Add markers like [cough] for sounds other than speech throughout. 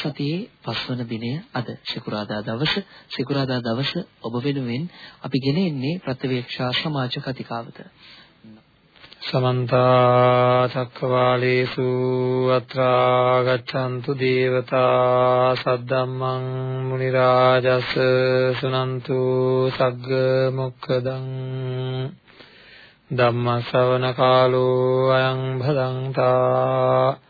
සතියේ පස්වන දිනය අද සිකුරාදා දවස. සිකුරාදා දවස ඔබ වෙනුවෙන් අපි ගෙන එන්නේ ප්‍රතිවේක්ෂා සමාජ කතිකාවත. සමන්ත චක්කවාලේසු අත්‍රා ගච්ඡන්තු දේවතා සද්දම්මං මුනි රාජස් සුනන්තු සග්ග මොක්ඛදං ධම්ම ශ්‍රවණ කාලෝ අයං භදංතා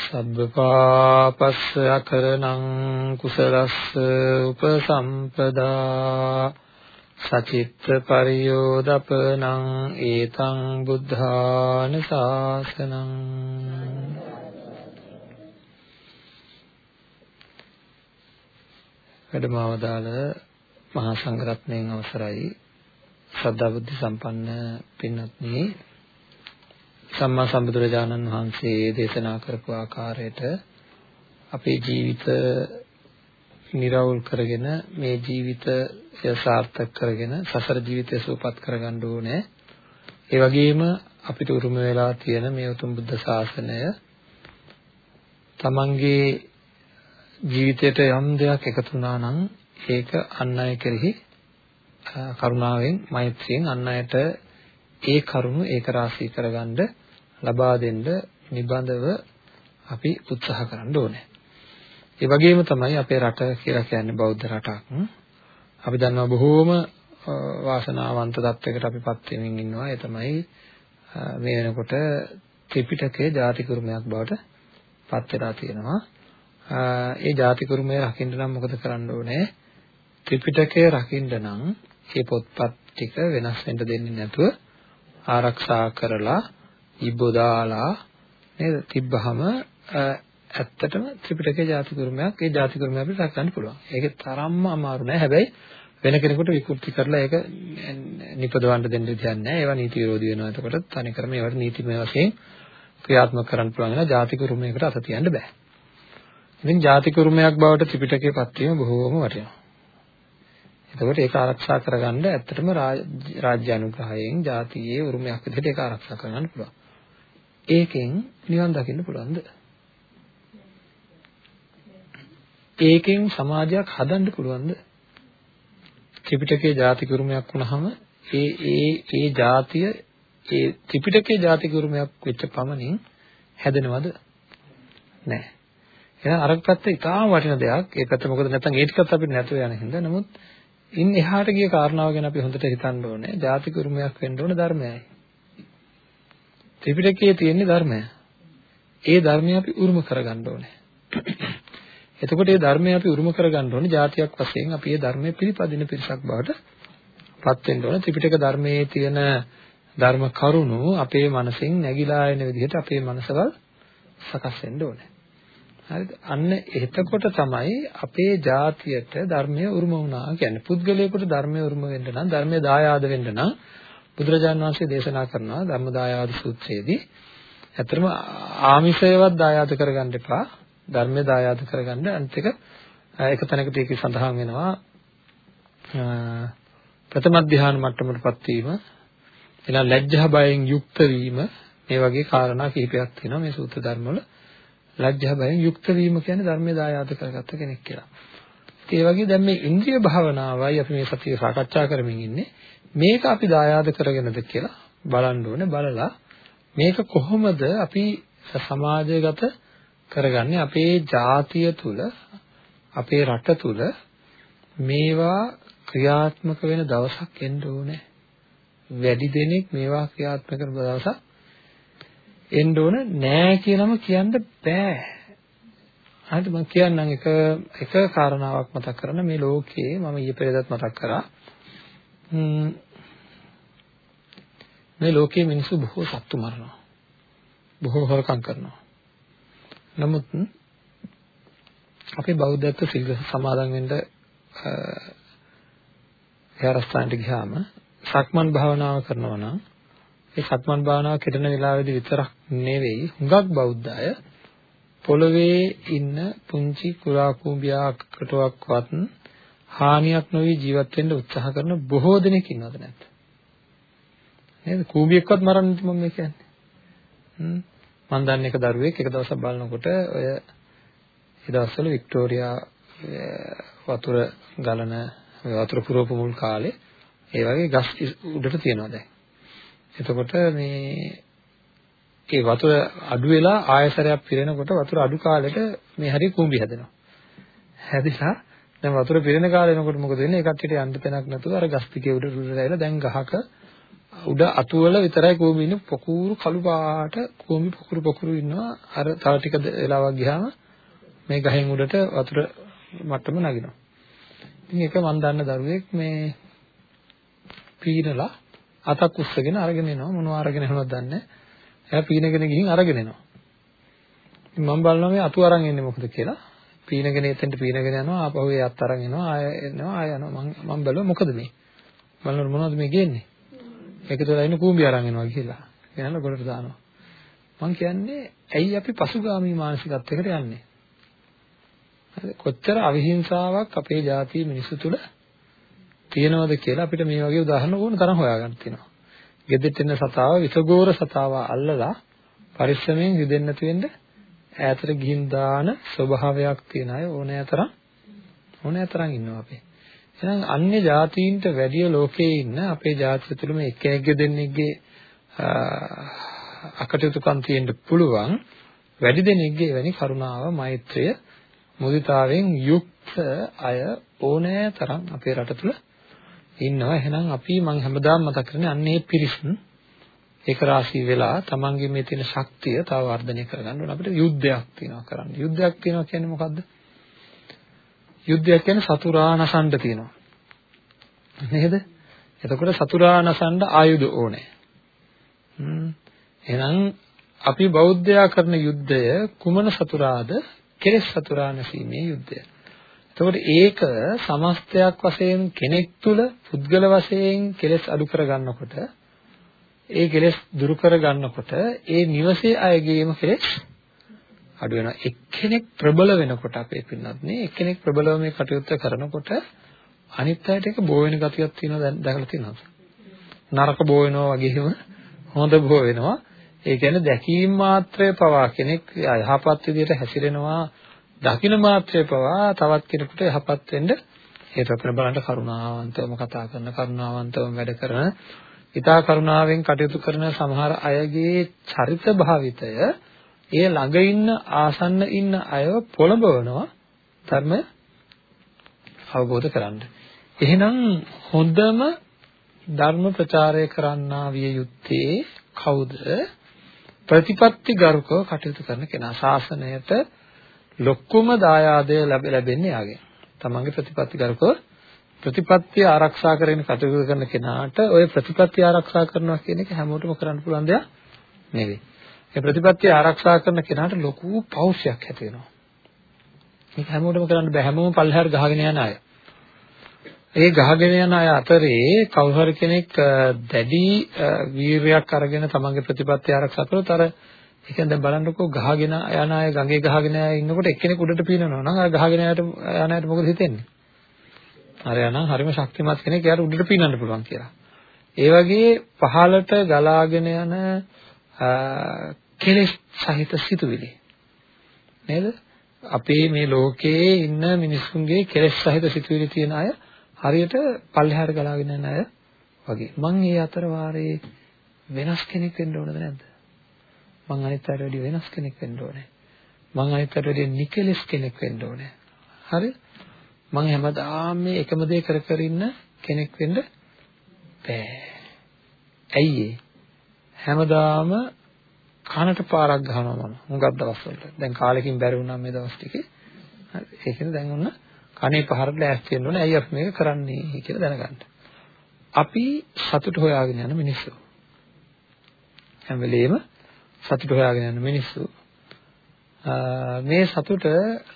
සබ්බපාපස්ස අකරණං කුසලස්ස උපසම්පදා සචිත්ත පරියෝදපනං ඒතං බුද්ධාන ශාසනං වැඩමවදාල මහා සංඝරත්නයන් අවසරයි. ශ්‍රද්ධා බුද්ධ සම්පන්න පින්වත්නි සම්මා සම්බුදුරජාණන් වහන්සේ දේශනා කරපු ආකාරයට අපේ ජීවිත නිරවුල් කරගෙන මේ ජීවිතය සාර්ථක කරගෙන සසර ජීවිතය සුවපත් කරගන්න ඕනේ. ඒ වගේම අපිට උරුම වෙලා තියෙන මේ උතුම් බුද්ධ ශාසනය තමන්ගේ ජීවිතයට යම් දෙයක් එකතු වුණා නම් ඒක අන් අය කෙරෙහි කරුණාවෙන් මෛත්‍රියෙන් අන් අයට ඒ කරුණු ඒක රාශී කරගන්න ලබා දෙන්න නිබඳව අපි උත්සාහ කරන්න ඕනේ. ඒ වගේම තමයි අපේ රට කියලා කියන්නේ බෞද්ධ රටක්. අපි දන්නවා බොහෝම වාසනාවන්ත තත්යකට අපිපත් වෙමින් ඉන්නවා. ඒ තමයි මේ වෙනකොට ත්‍රිපිටකයේ ජාති කුරුමයක් බවට පත් වෙලා තියෙනවා. ඒ ಜಾති කුරුමය රකින්න නම් මොකද කරන්න ඕනේ? ත්‍රිපිටකය රකින්න නම් මේ පොත්පත් ටික වෙනස් වෙන්න දෙන්නේ නැතුව ආරක්ෂා කරලා ඉබ්බෝ දාලා නේද තිබ්බහම ඇත්තටම ත්‍රිපිටකයේ ජාතිකුරුමයක් ඒ ජාතිකුරුමය අපිට රැකගන්න පුළුවන්. ඒක තරම්ම අමාරු නෑ. හැබැයි වෙන කෙනෙකුට විකෘති කරලා ඒක නිපදවන්න දෙන්න දෙයක් නෑ. ඒවා නීති විරෝධී වෙනවා. එතකොට තනිකරම ඒවට නීතිමය වශයෙන් ක්‍රියාත්මක කරන්න පුළුවන් වෙන ජාතිකුරුමයකට අත තියන්න බෑ. ඉතින් ජාතිකුරුමයක් බවට ත්‍රිපිටකයේ පත්වීම බොහෝම වටිනවා. එතකොට ඒක ආරක්ෂා කරගන්න ඇත්තටම රාජ්‍ය අනුග්‍රහයෙන් ජාතියේ උරුමයක් විදිහට ඒක ආරක්ෂා කරගන්න පුළුවන්. ඒකෙන් නිවන් දකින්න පුළුවන්ද? ඒකෙන් සමාජයක් හදන්න පුළුවන්ද? ත්‍රිපිටකයේ ජාති කුරුමයක් වුණාම ඒ ඒ ඒ ජාතිය ඒ ත්‍රිපිටකයේ ජාති කුරුමයක් වෙච්ච පමණින් හැදෙනවද? නැහැ. එහෙනම් අර පැත්ත ඉතාම වටින දෙයක්. ඒ පැත්ත මොකද නැත්නම් ඒ ටිකත් අපිට නැතුව යන හින්දා. නමුත් ඉන් එහාට ගිය කාරණාව ගැන අපි හොඳට හිතන්න ඕනේ. ಜಾති කුරුමයක් වෙන්න ඕන ධර්මයයි. ත්‍රිපිටකයේ තියෙන ධර්මය. ඒ ධර්මය අපි උරුම කරගන්න ඕනේ. එතකොට මේ ධර්මය අපි උරුම කරගන්න ඕනේ જાතියක් වශයෙන් අපි මේ ධර්මයේ පිළිපදින පිරිසක් බවට පත් වෙන්න ඕනේ. ත්‍රිපිටක ධර්මයේ තියෙන ධර්ම කරුණු අපේ මනසෙන් නැగిලා එන විදිහට අපේ මනසවල් සකස් වෙන්න ඕනේ. හරිද? අන්න එතකොට තමයි අපේ ජාතියට ධර්මය උරුම වුණා කියන්නේ. පුද්ගලයාට ධර්මය උරුම වෙන්න නම් ධර්මය දායාද වෙන්න නම් බුදුරජාණන් වහන්සේ දේශනා කරනවා ධර්ම දායාද සූත්‍රයේදී. ඇත්තටම ආමිෂයවත් දායාද කරගන්න එපා. ධර්මය දායාද කරගන්න අනිත් එක එක තැනකට ඒක සඳහන් වෙනවා. ප්‍රථම ධ්‍යාන මට්ටමටපත් වීම එනවා ලැජ්ජා බයෙන් යුක්ත වීම මේ වගේ කාරණා කිහිපයක් තියෙනවා මේ සූත්‍ර ධර්මවල. ලැජ්ජා බයෙන් යුක්ත වීම කියන්නේ ධර්මයේ දායාද කරගත්ත කෙනෙක් කියලා. ඒ වගේ දැන් මේ ඉන්ද්‍රිය භාවනාවයි අපි මේ සතිය සාකච්ඡා කරමින් ඉන්නේ. මේක අපි දායාද කරගෙනද කියලා බලන්න ඕනේ. බලලා මේක කොහොමද අපි සමාජගත කරගන්නේ අපේ ජාතිය තුල අපේ රට තුල මේවා ක්‍රියාත්මක වෙන දවසක් එන්න ඕනේ. වැඩි දෙනෙක් මේවා ක්‍රියාත්මක කරන දවසක් එන්න ඕන නෑ කියලාම කියන්න බෑ. හරිද මම කියන්නම් එක එක කාරණාවක් මතක් කරන්න මේ ලෝකයේ මම ඊයේ පෙරේදත් මතක් කරා. මේ ලෝකයේ මිනිස්සු බොහෝ සත්තු මරනවා. බොහෝ හොරකම් කරනවා. නමුත් අපේ බෞද්ධත්ව සිල් සමාදන් වෙන්න විහාරස්ථානට ගියාම සක්මන් භාවනාව කරනවා නම් ඒ සක්මන් භාවනාව කෙරෙන වෙලාවෙදි විතරක් නෙවෙයි හුඟක් බෞද්ධ අය පොළවේ ඉන්න පුංචි කුරා කුඹියාකටවත් හානියක් නොවි ජීවත් වෙන්න උත්සාහ කරන බොහෝ දෙනෙක් ඉන්නවද නැද්ද? නේද? කුඹියෙක්වත් මරන්න මම මේ කියන්නේ. හ්ම්. මම දන්න එක දරුවෙක් එක දවසක් බලනකොට ඔය ඒ දවස්වල වික්ටෝරියා වතුර ගලන වතුර පුරවපු මුල් කාලේ ඒ වගේ ගස් උඩට තියනවා දැන්. එතකොට මේ ඒ වතුර අඩු වෙලා ආයසරයක් පිරෙනකොට වතුර අඩු කාලෙට මේ හරිය කුඹි හැදෙනවා. හැදිලා දැන් වතුර පිරෙන කාලේ එනකොට මොකද වෙන්නේ? ඒ කට්ටියට යන්න තැනක් නැතුව අර ගස් ටිකේ උඩ උඩට ඇවිල්ලා දැන් ගහක උඩ අතුවල විතරයි කුඹි ඉන්නේ පොකුරු කළු පාට කුඹි පොකුරු පොකුරු ඉන්නවා. අර තව ටික වෙලාවක් ගියාම මේ ගහෙන් උඩට වතුර මට්ටම නගිනවා. ඉතින් ඒක මම දන්න දරුවෙක් මේ පීනලා අතක් උස්සගෙන අරගෙන එනවා මොනවා අරගෙන එනවද දන්නේ නැහැ. එයා පීනගෙන ගිහින් අරගෙන එනවා. ඉතින් මම බලනවා මේ අතු අරන් එන්නේ මොකද කියලා. පීනගෙන එතෙන්ට පීනගෙන යනවා ආපහු ඒ අත් අරන් එනවා ආය එනවා ආය යනවා මම මම බැලුවා මොකද මේ? බලනකොට මොනවද මේ ගේන්නේ? ඒක තුළ ඉන්න කූඹි අරන් එනවා කියලා. ගෙනල්ලා ගොඩට දානවා. මම කියන්නේ ඇයි අපි පසුගාමී මානසිකත්වයකට යන්නේ? කොච්චර අවිහිංසාවක් අපේ ජාතියේ මිනිස්සු තුළ තියෙනවද කියලා අපිට මේ වගේ උදාහරණ ඕන තරම් හොයාගන්න තියෙනවා. ගෙදෙට්ට එන සතාව විසගෝර සතාව අල්ලලා පරිස්සමෙන් හිදෙන්න නැති වෙන්න ඈතට ගිහින් දාන ස්වභාවයක් තියෙන අය ඕනෑතරම් ඕනෑතරම් ඉන්නවා අපේ. එහෙනම් අන්‍ය ජාතීන්ට වැඩිය ලෝකේ ඉන්න අපේ ජාතිය තුළ මේ එක්කෙනෙක්ගේ දෙන්නෙක්ගේ අකටයුතුකම් තියෙන්න පුළුවන් වැඩි දෙනෙක්ගේ වැනි කරුණාව මෛත්‍රිය මුදිතාවෙන් යුක්ත අය ඕනෑ තරම් අපේ රට තුල ඉන්නවා. එහෙනම් අපි මම හැමදාම මතක් කරන්නේ අන්නේ පිරිස් ඒක රාශී වෙලා තමන්ගේ මේ තියෙන ශක්තිය තව වර්ධනය කරගන්න ඕන අපිට යුද්ධයක් තියෙනවා කරන්න. යුද්ධයක් තියෙනවා කියන්නේ මොකද්ද? යුද්ධයක් කියන්නේ සතුරා නසන්න තියෙනවා. නේද? එතකොට සතුරා නසන්න ආයුධ ඕනේ. හ්ම්. එහෙනම් අපි බෞද්ධයා කරන යුද්ධය කුමන සතුරාද කෙලෙස් සතුරා නැසීමේ යුද්ධය. එතකොට ඒක සමස්තයක් වශයෙන් කෙනෙක් තුල පුද්ගල වශයෙන් කෙලෙස් අඩු කරගන්නකොට ඒ කෙලෙස් දුරු කරගන්නකොට ඒ නිවසේ අයගේම කෙලෙස් අඩු වෙනවා. එක්කෙනෙක් ප්‍රබල වෙනකොට අපේ පින්නත් නේ එක්කෙනෙක් ප්‍රබලව මේ කටයුත්ත කරනකොට අනිත් අයට ඒක බෝ වෙන ගතියක් තියෙනවා දැන් දැකලා තියෙනවද? නරක බෝ වෙනවා වගේම හොඳ බෝ වෙනවා. ඒ කියන්නේ දැකීම මාත්‍රය පවා කෙනෙක් යහපත් විදිහට හැසිරෙනවා දකින මාත්‍රය පවා තවත් කෙනෙකුට යහපත් වෙන්න හේතු වෙන බලන්න කරුණාවන්තවම කතා කරන කරුණාවන්තවම වැඩ කරන ඊතා කරුණාවෙන් කටයුතු කරන සමහර අයගේ චරිත භාවිතය ඒ ළඟ ඉන්න ආසන්න ඉන්න අයව පොළඹවනවා ධර්ම අවබෝධ කරගන්න. එහෙනම් හොඳම ධර්ම ප්‍රචාරය කරන්නා විය යුත්තේ කවුද? ප්‍රතිපත්ති ගරුකව කටයුතු කරන කෙනා ශාසනයට ලොකුම දායාදය ලැබෙන්නේ යාගෙන්. තමන්ගේ ප්‍රතිපත්ති ගරුකව ප්‍රතිපත්තිය ආරක්ෂා කරගෙන කටයුතු කරන කෙනාට ওই ප්‍රතිපත්තිය ආරක්ෂා කරනවා කියන එක හැමෝටම කරන්න පුළුවන් දෙයක් නෙවෙයි. ඒ ප්‍රතිපත්තිය ආරක්ෂා කරන කෙනාට ලොකු පෞරුෂයක් ඇති වෙනවා. මේක හැමෝටම කරන්න බෑ. හැමෝම පල්ලෙහාට ගහගෙන යන අය. ඒ ගහගෙන යන අය අතරේ කවුරු හරි කෙනෙක් දැඩි වීරයක් අරගෙන තමන්ගේ ප්‍රතිපත්තිය ආරක්ෂා කළොත් අර ඒ කියන්නේ දැන් බලන්නකෝ ගහගෙන යන අය ගඟේ ගහගෙන අය ඉන්නකොට එක්කෙනෙක් උඩට පීනනවා නම් අර ගහගෙන යන යන අයට මොකද හිතෙන්නේ? අර යනම් හරිම ශක්තිමත් කෙනෙක් එයාට උඩට පීනන්න පුළුවන් කියලා. ඒ වගේ පහළට ගලාගෙන යන කෙලෙස් සහිත සිතුවිලි නේද? අපේ මේ ලෝකයේ ඉන්න මිනිස්සුන්ගේ කෙලෙස් සහිත සිතුවිලි තියෙන අය හරියට පල්ලෙහාට ගලාගෙන යන අය වගේ. මං ඒ අතර වාරේ වෙනස් කෙනෙක් වෙන්න ඕනද නැද්ද? මං අනිත් අයට වැඩිය වෙනස් කෙනෙක් වෙන්න ඕනේ. මං අනිත් අයට වැඩිය නිකලස් කෙනෙක් වෙන්න ඕනේ. හරි? මං හැමදාම මේ එකම දේ කර කර ඉන්න කෙනෙක් වෙන්න බෑ. ඇයි ඒ? හැමදාම කනට පාරක් ගහනවා මම. හුඟක් දවස්වල. දැන් කාලෙකින් බැරි වුණා මේ දවස් ටිකේ. හරි. ඒකනේ දැන් ඔන්න කනේ පහරට ලෑස්ති වෙන්න ඕනේ. ඇයි අපි මේක කරන්නේ කියලා දැනගන්න. අපි සතුට හොයාගෙන යන මිනිස්සු. හැම වෙලෙම සතුට හොයාගෙන යන මිනිස්සු මේ සතුට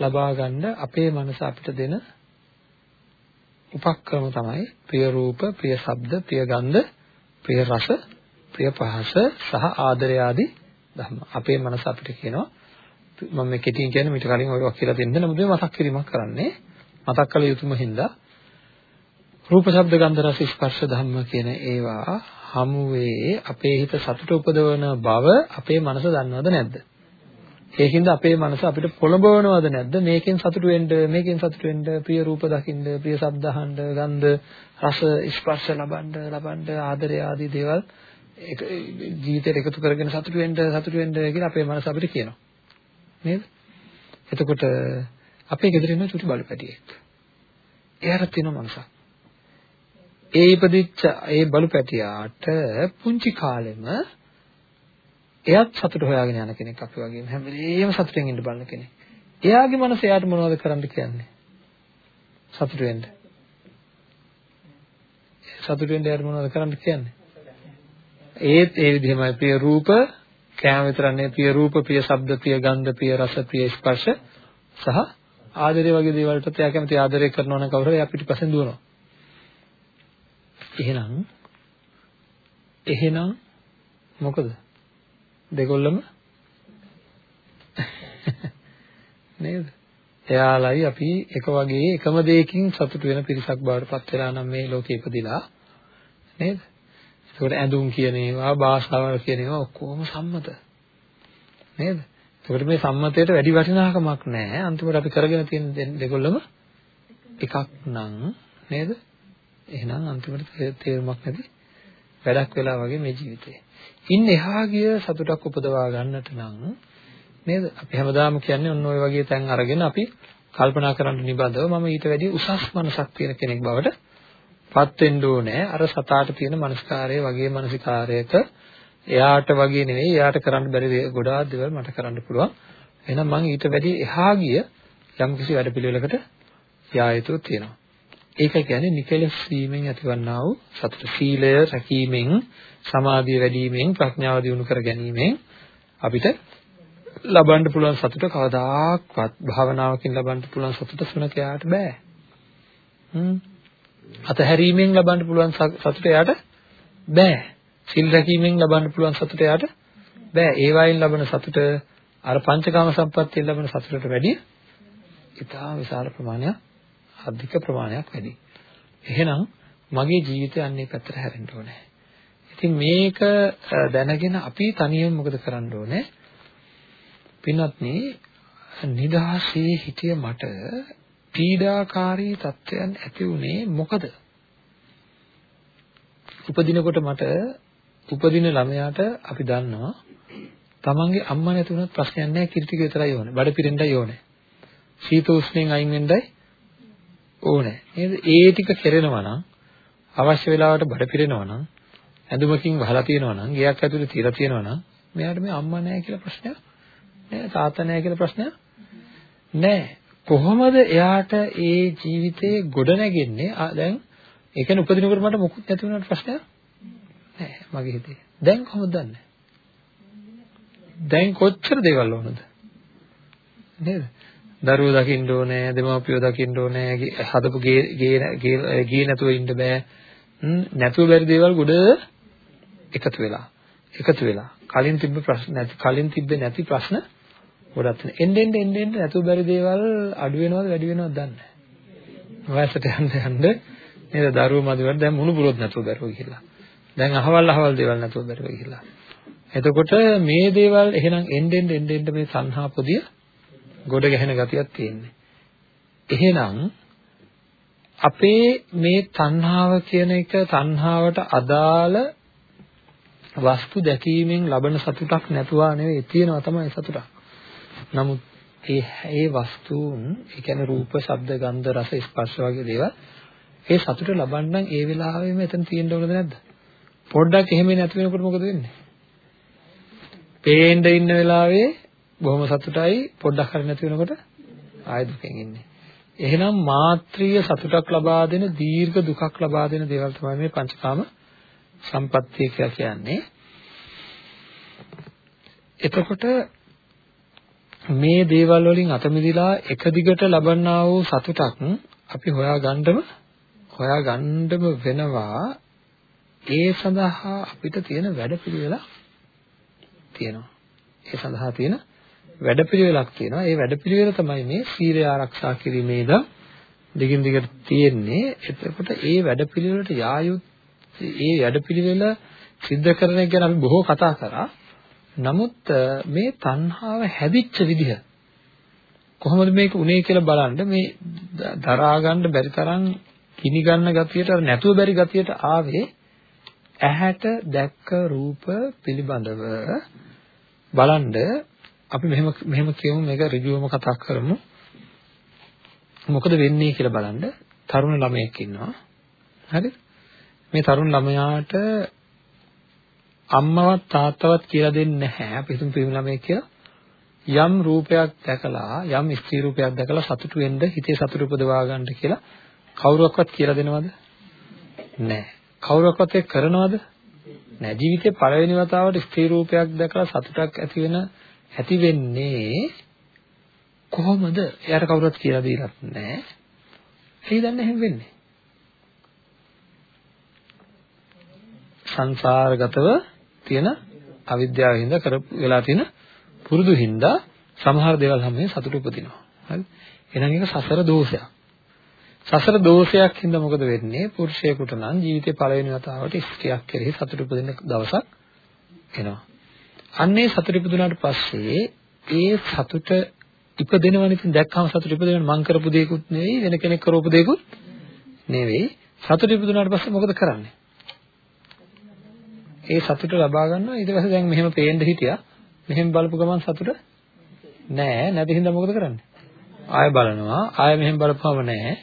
ලබා ගන්න අපේ මනස අපිට දෙන උපක්‍රම තමයි ප්‍රිය රූප, ප්‍රිය ශබ්ද, ප්‍රිය ගන්ධ, ප්‍රිය රස, ප්‍රිය පහස සහ ආදරය ආදී ධර්ම. අපේ මනස අපිට කියනවා මම මේ කෙටියෙන් කියන්නේ මීට කලින් ඔයවා කියලා දෙන්න නමුත් මේ මතක් කිරීමක් කරන්නේ මතක් කළ යුතුම හින්දා රූප ශබ්ද ගන්ධ රස ස්පර්ශ ධම්ම කියන ඒවා හමුවේ අපේ හිත සතුට උපදවන බව අපේ මනස දන්නවද නැද්ද? ඒකින්ද අපේ මනස අපිට පොළඹවනවද නැද්ද? මේකෙන් සතුට වෙන්න, මේකෙන් සතුට වෙන්න, ප්‍රිය රූප දකින්න, ප්‍රිය ශබ්ද අහන්න, ගන්ධ, රස, ස්පර්ශ ලබන්න, ලබන්න ආදරය ආදී දේවල් ජීවිතයට එකතු කරගෙන සතුට වෙන්න, සතුට වෙන්න කියලා අපේ මනස අපිට කියනවා. නේද? එතකොට අපේ ගෙදර ඉන්න චුටි බලු පැටියෙක්. එයාට තියෙන මනසක්. ඒ ඉපදිච්ච ඒ බලු පැටියාට පුංචි කාලෙම එයාත් සතුට හොයාගෙන යන කෙනෙක් අපි වගේම හැම වෙලේම සතුටෙන් ඉන්න බලන කෙනෙක්. එයාගේ මනස එයාට මොනවද කරන්න කියන්නේ? සතුට වෙන්න. සතුට වෙන්න එයාට මොනවද කරන්න කියන්නේ? ඒත් ඒ විදිහමයි ප්‍රිය රූප කෑම විතරන්නේ ප්‍රිය රූප, ප්‍රිය ශබ්ද, ප්‍රිය ගන්ධ, ප්‍රිය රස, ප්‍රිය ස්පර්ශ සහ ආදරය වගේ දේවල්ටත් එයා කැමති ආදරය කරනවා නම් කවුරු හරි එයා පිටිපස්සෙන් දුවනවා. එහෙනම් එහෙනම් මොකද? දෙගොල්ලම [laughs] නේද? එයාලයි අපි එක වගේ එකම දෙයකින් සතුට වෙන පිරිසක් බවට පත් වෙලා නම් මේ ලෝකේ ඉපදිලා නේද? ඒකට ඇඳුම් කියන ඒවා, භාෂාවල් කියන ඒවා ඔක්කොම සම්මත. නේද? ඒකට මේ සම්මතයට වැඩි වටිනාකමක් නැහැ. අන්තිමට අපි කරගෙන තියෙන දෙගොල්ලම එකක් නම් නේද? එහෙනම් අන්තිමට තේරුමක් නැති වැඩක් වෙලා වගේ මේ ජීවිතේ. ඉන්න එහා ගිය සතුටක් උපදවා ගන්නට නම් නේද? අපි හැමදාම කියන්නේ ඔන්න ඔය වගේ තැන් අරගෙන අපි කල්පනා කරන්න නිබඳව මම ඊට වැඩිය උසස් මනසක් තියෙන කෙනෙක් බවට පත් වෙන්න ඕනේ. අර සතාට තියෙන මනස්කාරය වගේ මනසිකාරයක එයාට වගේ නෙවෙයි එයාට කරන්න බැරි ගොඩාක් දේවල් මට කරන්න පුළුවන්. එහෙනම් මම ඊට වැඩිය එහා ගිය යම්කිසි වැඩපිළිවෙලකට යා යුතු තියෙනවා. ඒක කියන්නේ නිකලස් වීමෙන් ඇතිවන්නා වූ සතුට සීලය රැකීමෙන් සමාධිය වැඩිවීමෙන් ප්‍රඥාව දියුණු කර ගැනීමෙන් අපිට ලබන්න පුළුවන් සතුට කවදාක්වත් භාවනාවකින් ලබන්න පුළුවන් සතුට සුනකයාට බෑ. හ්ම්. අතහැරීමෙන් ලබන්න පුළුවන් සතුට එයාට බෑ. සිල් රැකීමෙන් ලබන්න පුළුවන් සතුට එයාට බෑ. ඒ වයින් ලබන සතුට අර පංචකාම සම්පත්තියෙන් ලබන සතුටට වැඩිය ඉතාම විශාල ප්‍රමාණයක් අධික ප්‍රමාණයක් වැඩි. එහෙනම් මගේ ජීවිතය අන්නේ පැත්තට හැරෙන්න ඕනේ. ඉතින් මේක දැනගෙන අපි තනියම මොකද කරන්න ඕනේ? පින්වත්නි නිදහසේ හිටිය මට පීඩාකාරී තත්ත්වයන් ඇති වුණේ මොකද? උපදිනකොට මට උපදින ළමයාට අපි දන්නවා තමන්ගේ අම්මා නැති වුණත් ප්‍රශ්නයක් නැහැ කිරි ටික විතරයි ඕනේ. බඩ පිරෙන්නයි ඕනේ. සීත උෂ්ණයෙන් අයින් වෙන්නයි ඕනේ. නේද? ඒ ටික කෙරෙනවා නම් අවශ්‍ය වෙලාවට බඩ පිරෙනවා නම් ඇඳුමකින් වහලා තියෙනවා නම් ගියක් ඇතුලේ තියලා තියෙනවා නම් මෙයාට මේ අම්මා නැහැ කියලා ප්‍රශ්නයක් නෑ තාත්තා නැහැ කියලා ප්‍රශ්නයක් නෑ. කොහොමද එයාට ඒ ජීවිතේ ගොඩ නැගෙන්නේ? දැන් ඒ කියන්නේ උපදිනකොට මට මොකුත් නැති වුණාට ප්‍රශ්නයක් නෑ මගේ හිතේ. දැන් කොහොමද දන්නේ? දැන් කොච්චර දේවල් ඕනද? නේද? දරුවෝ දකින්න ඕනේ, දෙමව්පියෝ දකින්න ඕනේ, හදපු ගේ ගේ ගේ නැතුව ඉන්න බෑ. නැතුව බැරි දේවල් ගොඩ එකතු වෙලා. එකතු වෙලා. කලින් තිබ්බ ප්‍රශ්න නැති කලින් තිබ්බේ නැති ප්‍රශ්න ගොඩක් තියෙනවා. එන්න එන්න එන්න එන්න නැතුව බැරි දේවල් අඩු වෙනවද වැඩි වෙනවද දන්නේ නැහැ. වයසට යන්න යන්න නේද දරුවෝ මදිවට දැන් මුණුපුරොත් නැතුව බැරුව ගිහිල්ලා. දැන් අහවල් අහවල් දේවල් නැතුව බැරුව ගිහිල්ලා. එතකොට මේ දේවල් එහෙනම් එන්න එන්න එන්න එන්න මේ සංහා පොදිය ගොඩ ගැහෙන ගතියක් තියෙන්නේ. එහෙනම් අපේ මේ තණ්හාව කියන එක තණ්හාවට අදාළ වස්තු දැකීමෙන් ලබන සතුටක් නැතුවා නෙවෙයි තියෙනවා තමයි සතුටක්. නමුත් ඒ ඒ වස්තුන් ඒ කියන්නේ රූප, ශබ්ද, ගන්ධ, රස, ස්පර්ශ වගේ දේවල් ඒ සතුට ලබන්න ඒ වෙලාවෙම එතන තියෙන්න ඕනද නැද්ද? පොඩ්ඩක් එහෙම නැති වෙනකොට මොකද වෙන්නේ? පේන්න ඉන්න වෙලාවේ බොහොම සතුටයි පොඩ්ඩක් හරි නැති වෙනකොට ආය දුකෙන් ඉන්නේ. එහෙනම් මාත්‍රීය සතුටක් ලබා දෙන දීර්ඝ දුකක් ලබා දෙන දේවල් තමයි මේ පංචකාම සම්පත්තිය කියලා කියන්නේ. එතකොට මේ දේවල් වලින් අත මිදලා එක දිගට ලබන්නා වූ සතුටක් අපි හොයාගන්නම හොයාගන්නම වෙනවා ඒ සඳහා අපිට තියෙන වැඩපිළිවෙලක් තියෙනවා ඒ සඳහා තියෙන වැඩපිළිවෙලක් තියෙනවා. ඒ වැඩපිළිවෙල තමයි මේ සීලය ආරක්ෂා කිරීමේද දිගින් දිගට තියෙන්නේ. එතකොට ඒ වැඩපිළිවෙලට යා යුත්තේ ඒ වැඩපිළිවෙල සිද්ධ කරන එක ගැන අපි බොහෝ කතා කරා. නමුත් මේ තණ්හාව හැදිච්ච විදිහ කොහොමද මේක උනේ කියලා බලන්න මේ දරා ගන්න බැරි තරම් කිනි ගන්න ගතියට නැතුව බැරි ගතියට ආවේ ඇහැට දැක්ක රූප පිළිබඳව. බලන්න අපි මෙහෙම මෙහෙම කියමු මේක ඍජුවම කතා කරමු. මොකද වෙන්නේ කියලා බලන්න. තරුණ ළමයෙක් ඉන්නවා. හරිද මේ තරුණ ළමයාට අම්මවත් තාත්තවත් කියලා දෙන්නේ නැහැ. අපි හිතමු පිරිමි ළමයෙක් කියලා. යම් රූපයක් දැකලා යම් ස්ත්‍රී රූපයක් දැකලා සතුටු වෙන්න හිතේ සතුට උපදවා ගන්න කියලා කවුරුවක්වත් කියලා දෙනවද? නැහැ. කවුරුවක්වත් ඒක කරනවද? නැහැ. ජීවිතේ පළවෙනි වතාවට ස්ත්‍රී රූපයක් දැකලා සතුටක් ඇති වෙන ඇති වෙන්නේ කොහොමද එයාට කවුරුත් කියලා දීලත් නැහැ ඇයි දන්නේ එහෙම වෙන්නේ සංසාරගතව තියෙන අවිද්‍යාව හින්දා කරපු වෙලා තියෙන පුරුදු හින්දා සමහර දේවල් හැමෝම සතුට උපදිනවා. හරි? එහෙනම් ඒක සසර දෝෂයක්. සසර දෝෂයක් හින්දා මොකද වෙන්නේ? පුරුෂයෙකුට නම් ජීවිතේ පළවෙනි වතාවට ස්ත්‍රියක් කෙරෙහි සතුට උපදින දවසක් එනවා. අන්නේ සතුට ඉපදුනාට පස්සේ ඒ සතුට ඉපදෙනවනේ ඉතින් දැක්කම සතුට ඉපදෙනවනේ මං කරපු දෙයක්ුත් නෙවෙයි වෙන කෙනෙක් කරපු දෙයක්ුත් නෙවෙයි. සතුට ඉපදුනාට පස්සේ මොකද කරන්නේ? ඒ සතුට ලබා ගන්නවා. ඊට පස්සේ දැන් මෙහෙම පේන්න හිටියා. මෙහෙම බලපු ගමන් සතුට නෑ. නැති හින්දා මොකද කරන්නේ? ආය බලනවා. ආය මෙහෙම බලපුවම නෑ.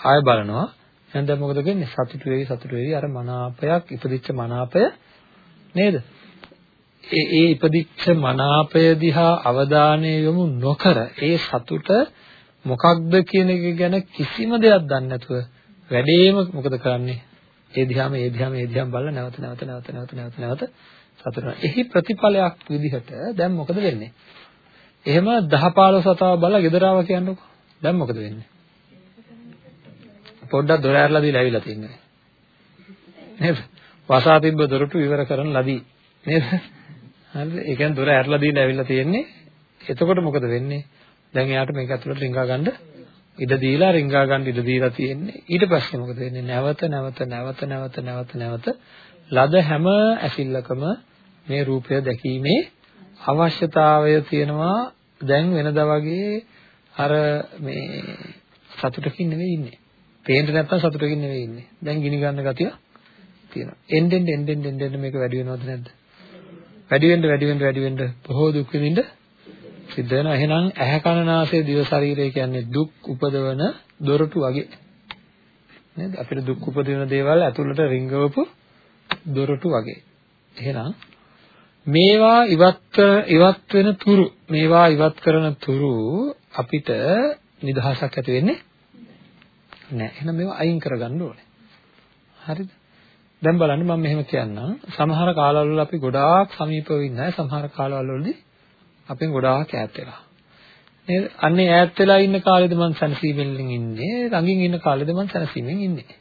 ආය බලනවා. එහෙනම් දැන් මොකද වෙන්නේ? සතුට වෙවි සතුට වෙවි. අර මනාපයක් ඉපදිච්ච මනාපය නේද? ඒ ඒ ඉපදිච්ච මනාපය දිහා අවධානය යොමු නොකර ඒ සතුට මොකක්ද කියන එක ගැන කිසිම දෙයක් දන්නේ නැතුව වැඩේම මොකද කරන්නේ ඒ දිහාම ඒ දිහාම ඒ දිහාම බලලා නැවත නැවත නැවත නැවත නැවත නැවත සතුට වෙනවා. එහි ප්‍රතිඵලයක් විදිහට දැන් මොකද වෙන්නේ? එහෙම 10 15 සතාව බලලා ගෙදරාව කියන්නකො. දැන් මොකද වෙන්නේ? පොඩ්ඩක් දොර ඇරලා දීලා ඇවිල්ලා තින්නේ. නේද? වසා තිබ්බ දොරටු ඉවර කරන ලදී. නේද? හරිද? ඒ කියන්නේ දොර ඇරලා දීලා ඇවිල්ලා තියෙන්නේ. එතකොට මොකද වෙන්නේ? දැන් එයාට මේක ඇතුළට රිංගා ගන්න ඉඩ දීලා රිංගා ගන්න ඉඩ දීලා තියෙන්නේ. ඊට පස්සේ මොකද වෙන්නේ? නැවත නැවත නැවත නැවත නැවත නැවත ලද හැම ඇසිල්ලකම මේ රූපය දැකීමේ අවශ්‍යතාවය තියෙනවා. දැන් වෙනදා වගේ අර මේ සතුටකින් නෙවෙයි ඉන්නේ. පේන්න නැත්තම් සතුටකින් නෙවෙයි ඉන්නේ. දැන් ගිනි ගන්න ගතිය තියෙනවා. එන්නෙන් එන්නෙන් එන්නෙන් මේක වැඩි වෙනවද නැද්ද? වැඩි වෙන්න වැඩි වෙන්න වැඩි වෙන්න බොහෝ දුක් විඳින්න සිද්ධ වෙනවා. එහෙනම් ඇහැ කන නාසය දිව ශරීරය කියන්නේ දුක් උපදවන දොරටු වගේ. නේද? අපිට දුක් උපදින දේවල් ඇතුළට රිංගවපු දොරටු වගේ. එහෙනම් මේවා ඉවත් ඉවත් වෙන තුරු මේවා ඉවත් කරන තුරු අපිට නිදහසක් ඇති වෙන්නේ නැහැ. එහෙනම් මේවා අයින් කරගන්න ඕනේ. හරිද? දැන් බලන්න මම මෙහෙම කියන්නම්. සමහර කාලවල අපි ගොඩාක් සමීපව ඉන්න අය සමහර කාලවල වලදී අපෙන් ගොඩාක් ඈත් වෙලා. නේද? අන්නේ ඈත් වෙලා ඉන්න කාලෙද මං සැනසීමෙන් ඉන්නේ, ළඟින් ඉන්න කාලෙද මං සැනසීමෙන් ඉන්නේ.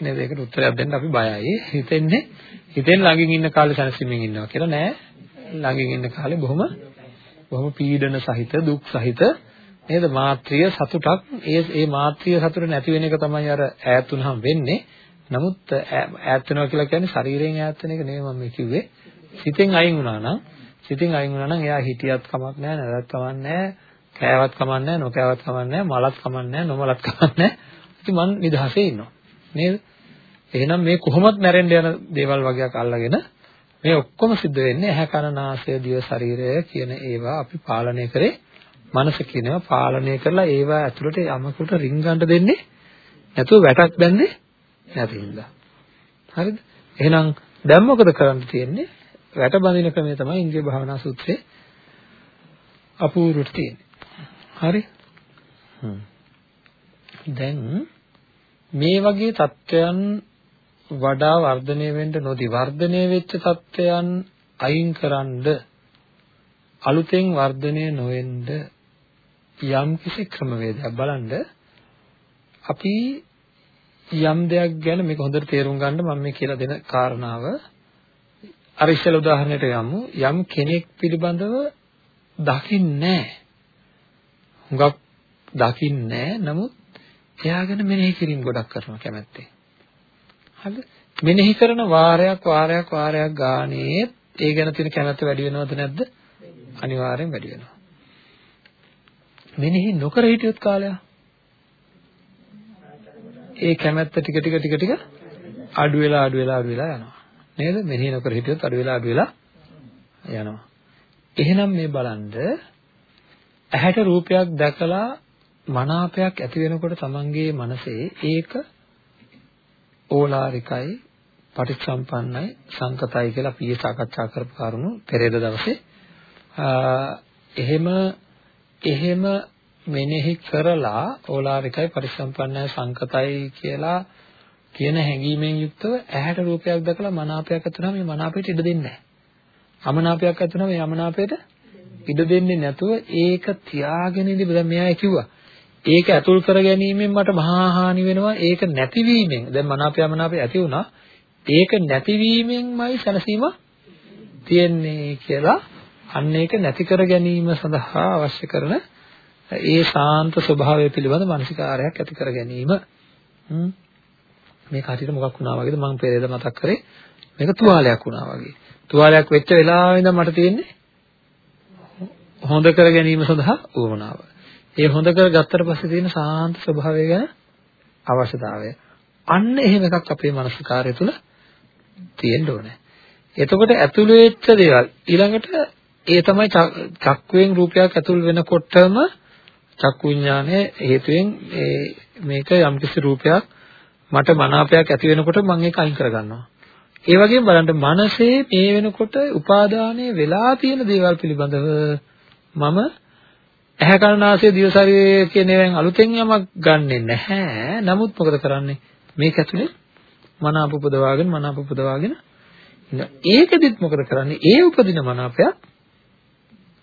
නේද? ඒකට උත්තරයක් දෙන්න අපි බයයි. හිතෙන්නේ හිතෙන් ළඟින් ඉන්න කාලේ සැනසීමෙන් ඉන්නවා කියලා නෑ. ළඟින් ඉන්න කාලේ බොහොම බොහොම පීඩන සහිත දුක් සහිත නේද? මාත්‍රිය සතුටක්. ඒ ඒ මාත්‍රිය සතුට නැති වෙන එක තමයි අර ඈත් වුනහම වෙන්නේ. නමුත් ඈත් වෙනවා කියලා කියන්නේ ශරීරයෙන් ඈත් වෙන එක නෙවෙයි මම කිව්වේ. සිතෙන් අයින් වුණා නම් සිතෙන් අයින් වුණා නම් එයා හිටියත් කමක් නැහැ නැරත් කමක් නැහැ කෑවත් කමක් නැහැ නොකෑවත් කමක් නැහැ මලත් කමක් නැහැ නොමලත් කමක් නැහැ. ඉතින් මං නිදහසේ ඉන්නවා. නේද? එහෙනම් මේ කොහොමත් මැරෙන්න යන දේවල් වගේක් අල්ලගෙන මේ ඔක්කොම සිද්ධ වෙන්නේ ඇහැ කන නාසය දිව ශරීරය කියන ඒවා අපි පාලනය කරේ මනස කියනවා පාලනය කරලා ඒවා ඇතුළට යමකට රින්ගන්න දෙන්නේ නැතුව වැටක් දැන්නේ නැති හින්දා හරිද එහෙනම් දැන් මොකද කරන්න තියෙන්නේ වැට බඳින ක්‍රමය තමයි ඉන්ද්‍රිය භාවනා සූත්‍රයේ අපූර්වට තියෙන්නේ. හරි? දැන් මේ වගේ தත්වයන් වඩා වර්ධනය වෙන්න නොදී වර්ධනය වෙච්ච තත්ත්වයන් අයින්කරනද අලුතෙන් වර්ධනය නොවෙන්න යම් කිසි ක්‍රමවේදයක් බලන්න අපි යම් දෙයක් ගැන මේක හොඳට තේරුම් ගන්න මම මේ කියලා දෙන කාරණාව අර ඉස්සෙල් උදාහරණයට යමු. යම් කෙනෙක් පිළිබඳව දකින්නේ හුඟක් දකින්නේ නමුත් එයා ගැන මෙනෙහි කිරීම ගොඩක් කරනවා කැමැත්තෙන්. හරිද මෙනෙහි කරන වාරයක් වාරයක් වාරයක් ගානේ ඒ ගැන තියෙන කැමැත්ත වැඩි වෙනවද නැද්ද? අනිවාර්යෙන් වැඩි වෙනවා මෙනෙහි නොකර හිටියොත් කාලයක් ඒ කැමැත්ත ටික ටික ටික ටික අඩු වෙලා අඩු වෙලා අඩු වෙලා යනවා. නේද? මෙනෙහි නොකර හිටියොත් අඩු වෙලා අඩු වෙලා යනවා. එහෙනම් මේ බලන්න ඇහැට රූපයක් දැකලා මනාපයක් ඇති වෙනකොට තමන්ගේ මනසේ ඒක ඕලාරිකයි පටිච්චසම්පන්නයි සංකතයි කියලා අපි සාකච්ඡා කරපු කරුණු පෙරේද දවසේ. එහෙම එහෙම මෙනෙහි කරලා ඕලාරිකයි පරිසම්පන්නයි සංකතයි කියලා කියන හැඟීමෙන් යුක්තව ඇහැට රූපයක් දැකලා මනාපයක් ඇතුණා මේ මනාපයට ඉඩ දෙන්නේ නැහැ. අමනාපයක් ඇතුණා මේ අමනාපයට ඉඩ දෙන්නේ නැතුව ඒක තියාගෙන ඉඳි දැන් මෙයා කිව්වා. ඒක ඇතුල් කර ගැනීමෙන් මට මහා හානි වෙනවා. ඒක නැතිවීමෙන් දැන් මනාපය අමනාපය ඇති වුණා. ඒක නැතිවීමෙන්මයි සැනසීම තියෙන්නේ කියලා අන්න ඒක නැති කර ගැනීම සඳහා අවශ්‍ය කරන ඒ ශාන්ත ස්වභාවය පිළිබඳ මානසිකාරයක් ඇති කර ගැනීම. මේ කාටියට මොකක් වුණා වගේද? මම පෙරේද මතක් කරේ මේක තුවාලයක් වුණා වගේ. තුවාලයක් වෙච්ච වෙලාවෙ ඉඳන් මට තියෙන්නේ හොඳ කර ගැනීම සඳහා උවමනාව. ඒ හොඳ කර ගත්තට පස්සේ තියෙන ශාන්ත ස්වභාවය ගැන අවශ්‍යතාවය. අන්න එහෙම එකක් අපේ මානසිකාරය තුළ තියෙන්න ඕනේ. එතකොට ඇතුළු වෙච්ච දේවල් ඊළඟට ඒ තමයි චක්කුවෙන් රූපයක් ඇතුල් වෙනකොටම චක්කු විඥානයේ හේතුවෙන් මේක යම්කිසි රූපයක් මට මනාපයක් ඇති වෙනකොට මම ඒක අයින් කරගන්නවා. ඒ වගේම බලන්න මනසේ මේ වෙනකොට උපාදානයේ වෙලා තියෙන දේවල් පිළිබඳව මම ඇහැ කනාසය දිව ශරීරය කියන ඒවායින් අලුතෙන් යමක් ගන්නෙ නැහැ. නමුත් මොකද කරන්නේ? මේක ඇතුලේ මනාප උපදවාගෙන මනාප උපදවාගෙන ඒකෙදිත් මොකද කරන්නේ? ඒ උපදින මනාපයක්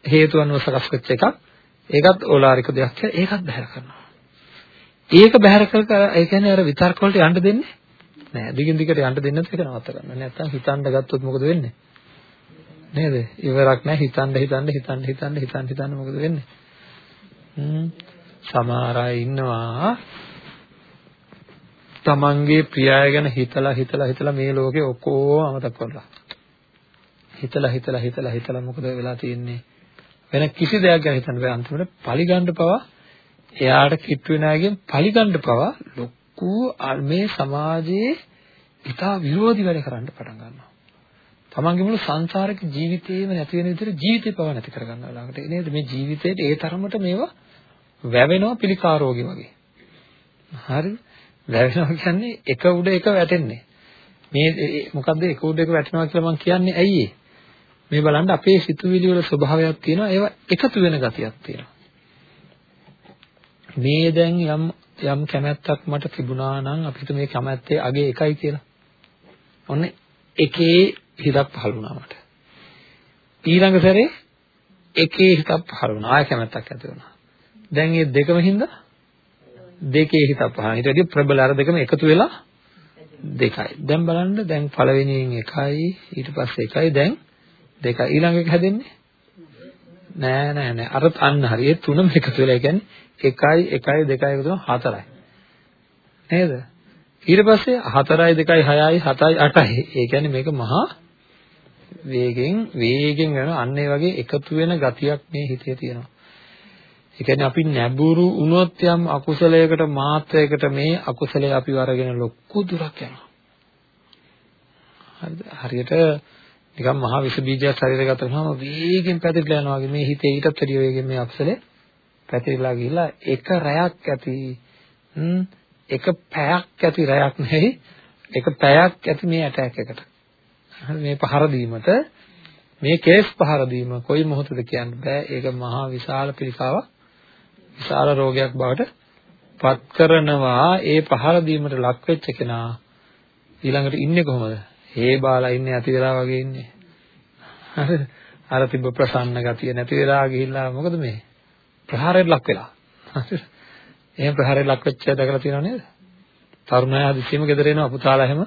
හේතු අනුව සකස් වෙච්ච එකක්. ඒකත් ඕලාරික දෙයක් කියලා ඒකත් බැහැර කරනවා. ඒක බැහැර කර ඒ කියන්නේ අර විතර්ක වලට යන්න දෙන්නේ නෑ. දිගින් දිගට යන්න දෙන්නේ නැත්නම් ඒක නවත්ත ගන්න. නැත්තම් හිතන්න ගත්තොත් මොකද වෙන්නේ? නේද? ඉවරක් නෑ හිතන්න හිතන්න හිතන්න හිතන්න හිතන්න හිතන්න මොකද වෙන්නේ? හ්ම් සමහර අය ඉන්නවා තමන්ගේ ප්‍රියය ගැන හිතලා හිතලා හිතලා මේ ලෝකේ ඔක්කොම අමතක කරලා. හිතලා හිතලා හිතලා හිතලා මොකද වෙලා තියෙන්නේ? වෙන කිසි දෙයක් ගැන හිතන්න බෑ අන්තිමට පරිගණ්ඩ පවා එයාට කිට්ටු වෙන අයගෙන් පරිගණ්ඩ පවා ලොකු මේ සමාජයේ ඉතා විරෝධී වැඩ කරන්න පටන් ගන්නවා. තමන්ගේ මුළු සංසාරික ජීවිතේම නැති වෙන විදිහට ජීවිතේ පව නැති කර ගන්නවා ළඟට. නේද? මේ ජීවිතේට ඒ තරමට මේවා වැවෙනවා පිළිකා රෝගේ වගේ. හරිද? වැවෙනවා කියන්නේ එක උඩ එක වැටෙන්නේ. මේ මොකද්ද එක උඩ එක වැටෙනවා කියලා මම කියන්නේ ඇයි මේ බලන්න අපේ සිතුවිලි වල ස්වභාවයක් තියෙනවා. ඒවා එකතු වෙන ගතියක් තියෙනවා. මේ දැන් යම් යම් කැමැත්තක් මට තිබුණා නම් අපිට මේ කැමැත්තේ අගේ එකයි කියලා. ඔන්න එකේ හිතක් පහළ වුණා මට. ඊළඟ සැරේ එකේ හිතක් පහළ වුණා. ආය කැමැත්තක් ඇති වුණා. දැන් මේ දෙකම හින්දා දෙකේ හිතක් පහළ ඊට වැඩි ප්‍රබල අර දෙකම එකතු වෙලා දෙකයි. දැන් බලන්න දැන් පළවෙනියෙන් එකයි ඊට පස්සේ එකයි. දැන් දෙකයි ඊළඟ එක හැදෙන්නේ? නෑ නෑ නෑ. අර අන්න හරි. ඒ තුනම එකතු වෙලා කියන්නේ 1යි 1යි 2යි එකතු වෙනවා 4යි නේද? ඊට පස්සේ 4යි 2යි 6යි 7යි 8යි ඒ කියන්නේ මේක මහා වේගෙන් වේගෙන් යන අන්න ඒ වගේ එකතු වෙන ගතියක් මේ හිතේ තියෙනවා. ඒ කියන්නේ අපි නැඹුරු වුණොත් යම් අකුසලයකට මාත්‍රයකට මේ අකුසලයේ අපි වරගෙන ලොකු දුරක් යනවා. හරිද හරියට නිකන් මහා විස බීජයක් ශරීරගත වෙනවාම වේගෙන් පැතිරලා යනවා වගේ. මේ හිතේ ඊටත් වැඩි වේගෙන් මේ අක්ෂලේ පැතිරලා ගිහිල්ලා එක රැයක් ඇති එක පැයක් ඇති රැයක් නෙවෙයි එක පැයක් ඇති මේ ඇටැක් එකට. හරි මේ පහර දීමට මේ කේස් පහර දීම කොයි මොහොතද කියන්න? බෑ ඒක මහා විශාල පිළිකාවක් විශාල රෝගයක් බවට පත් කරනවා. ඒ පහර දීමට ලක් වෙච්ච කෙනා ඊළඟට ඉන්නේ කොහොමද? හේ බාලා ඉන්නේ ඇති වෙලා වගේ ඉන්නේ. හරිද? අර තිබ්බ ප්‍රසන්න ගතිය නැති වෙලා ගිහිල්ලා මොකද මේ? ප්‍රහාරයට ලක් වෙලා. හරිද? එහෙම ප්‍රහාරයට ලක් වෙච්ච දැකලා තියෙනව නේද? තරුණයා දිසීම ගෙදර එනවා පුතාලා එහෙම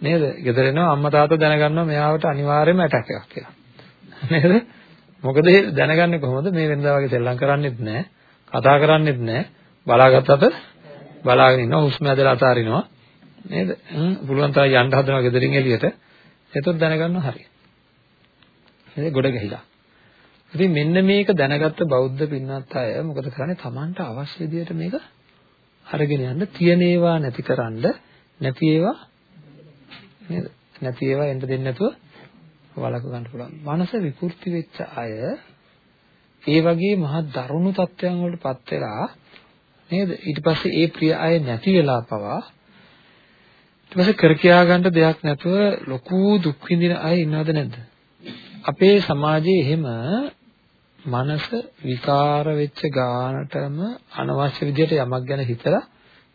නේද? ගෙදර එනවා අම්මා තාත්තා දැනගන්නවා මෙයාවට අනිවාර්යයෙන්ම ඇටැක් එකක් කියලා. නේද? මොකද දැනගන්නේ කොහොමද? මේ වෙනදා වගේ සෙල්ලම් කරන්නෙත් නැහැ. කතා කරන්නෙත් නැහැ. බලාගත්තට බලාගෙන ඉන්නවා හුස්ම ඇදලා අතාරිනවා. නේද? පුළුවන් තරම් යන්න හදනවා ගෙදරින් එළියට. එතකොට දැනගන්නවා හරි. නේද? ගොඩ ගහිලා. ඉතින් මෙන්න මේක දැනගත්ත බෞද්ධ පින්වත් අය මොකද කරන්නේ? Tamanට අවශ්‍ය විදියට මේක අරගෙන යන්න තියෙන ඒවා නැතිකරන්න නැති ඒවා නේද? නැති ඒවා එන්න දෙන්නේ නැතුව වළක ගන්න පුළුවන්. මනස විකෘති වෙච්ච අය ඒ වගේ මහා දරුණු තත්ත්වයන් වලටපත් වෙලා නේද? ඊට පස්සේ ඒ ප්‍රිය අය නැති වෙලා පවා ඊට පස්සේ කර කියා ගන්න දෙයක් නැතුව ලොකු දුක් විඳින අය ඉන්නවද නැද්ද? අපේ සමාජයේ එහෙම මනස විකාර වෙච්ච ගානටම අනවශ්‍ය විදිහට යමක් ගැන හිතලා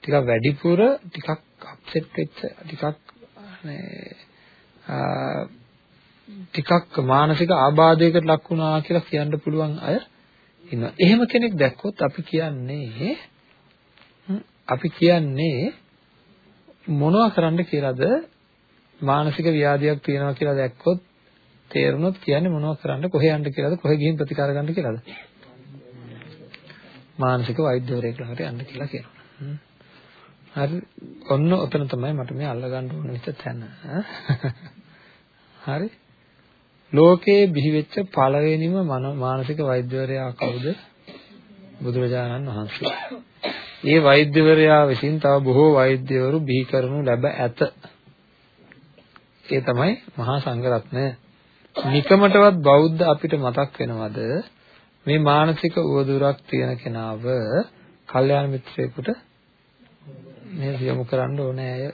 ටිකක් වැඩිපුර ටිකක් අප්සෙට් වෙච්ච ටිකක් ටිකක් මානසික ආබාධයකට ලක් වුණා කියලා කියන්න පුළුවන් අය ඉන්නවා. එහෙම කෙනෙක් දැක්කොත් අපි කියන්නේ අපි කියන්නේ මොනවා කරන්න කියලාද මානසික ව්‍යාධියක් තියෙනවා කියලා දැක්කොත් තේරුණොත් කියන්නේ මොනවා කරන්න කොහෙ යන්න කියලාද කොහෙ ගිහින් ප්‍රතිකාර ගන්න කියලාද මානසික වෛද්‍යවරයෙක් ළඟට යන්න කියලා කියනවා. හරි ඔන්න ඔතන තමයි මට මේ අල්ලගන්න ඕන විත තැන. හරි ලෝකයේ බිහිවෙච්ච පළවෙනිම මානසික වෛද්‍යවරයා කවුද? බුදුරජාණන් වහන්සේ. ඒ වෛද්‍යවරයා විසින් තව බොහෝ වෛද්‍යවරු බිහි කරනු ලැබ ඇත. ඒ තමයි මහා සංඝරත්නය. නිකමටවත් බෞද්ධ අපිට මතක් වෙනවද මේ මානසික උවදුරක් තියෙන කෙනාව කල්යාණ මිත්‍රයෙකුට මේ යොමු කරන්න ඕනේ අය.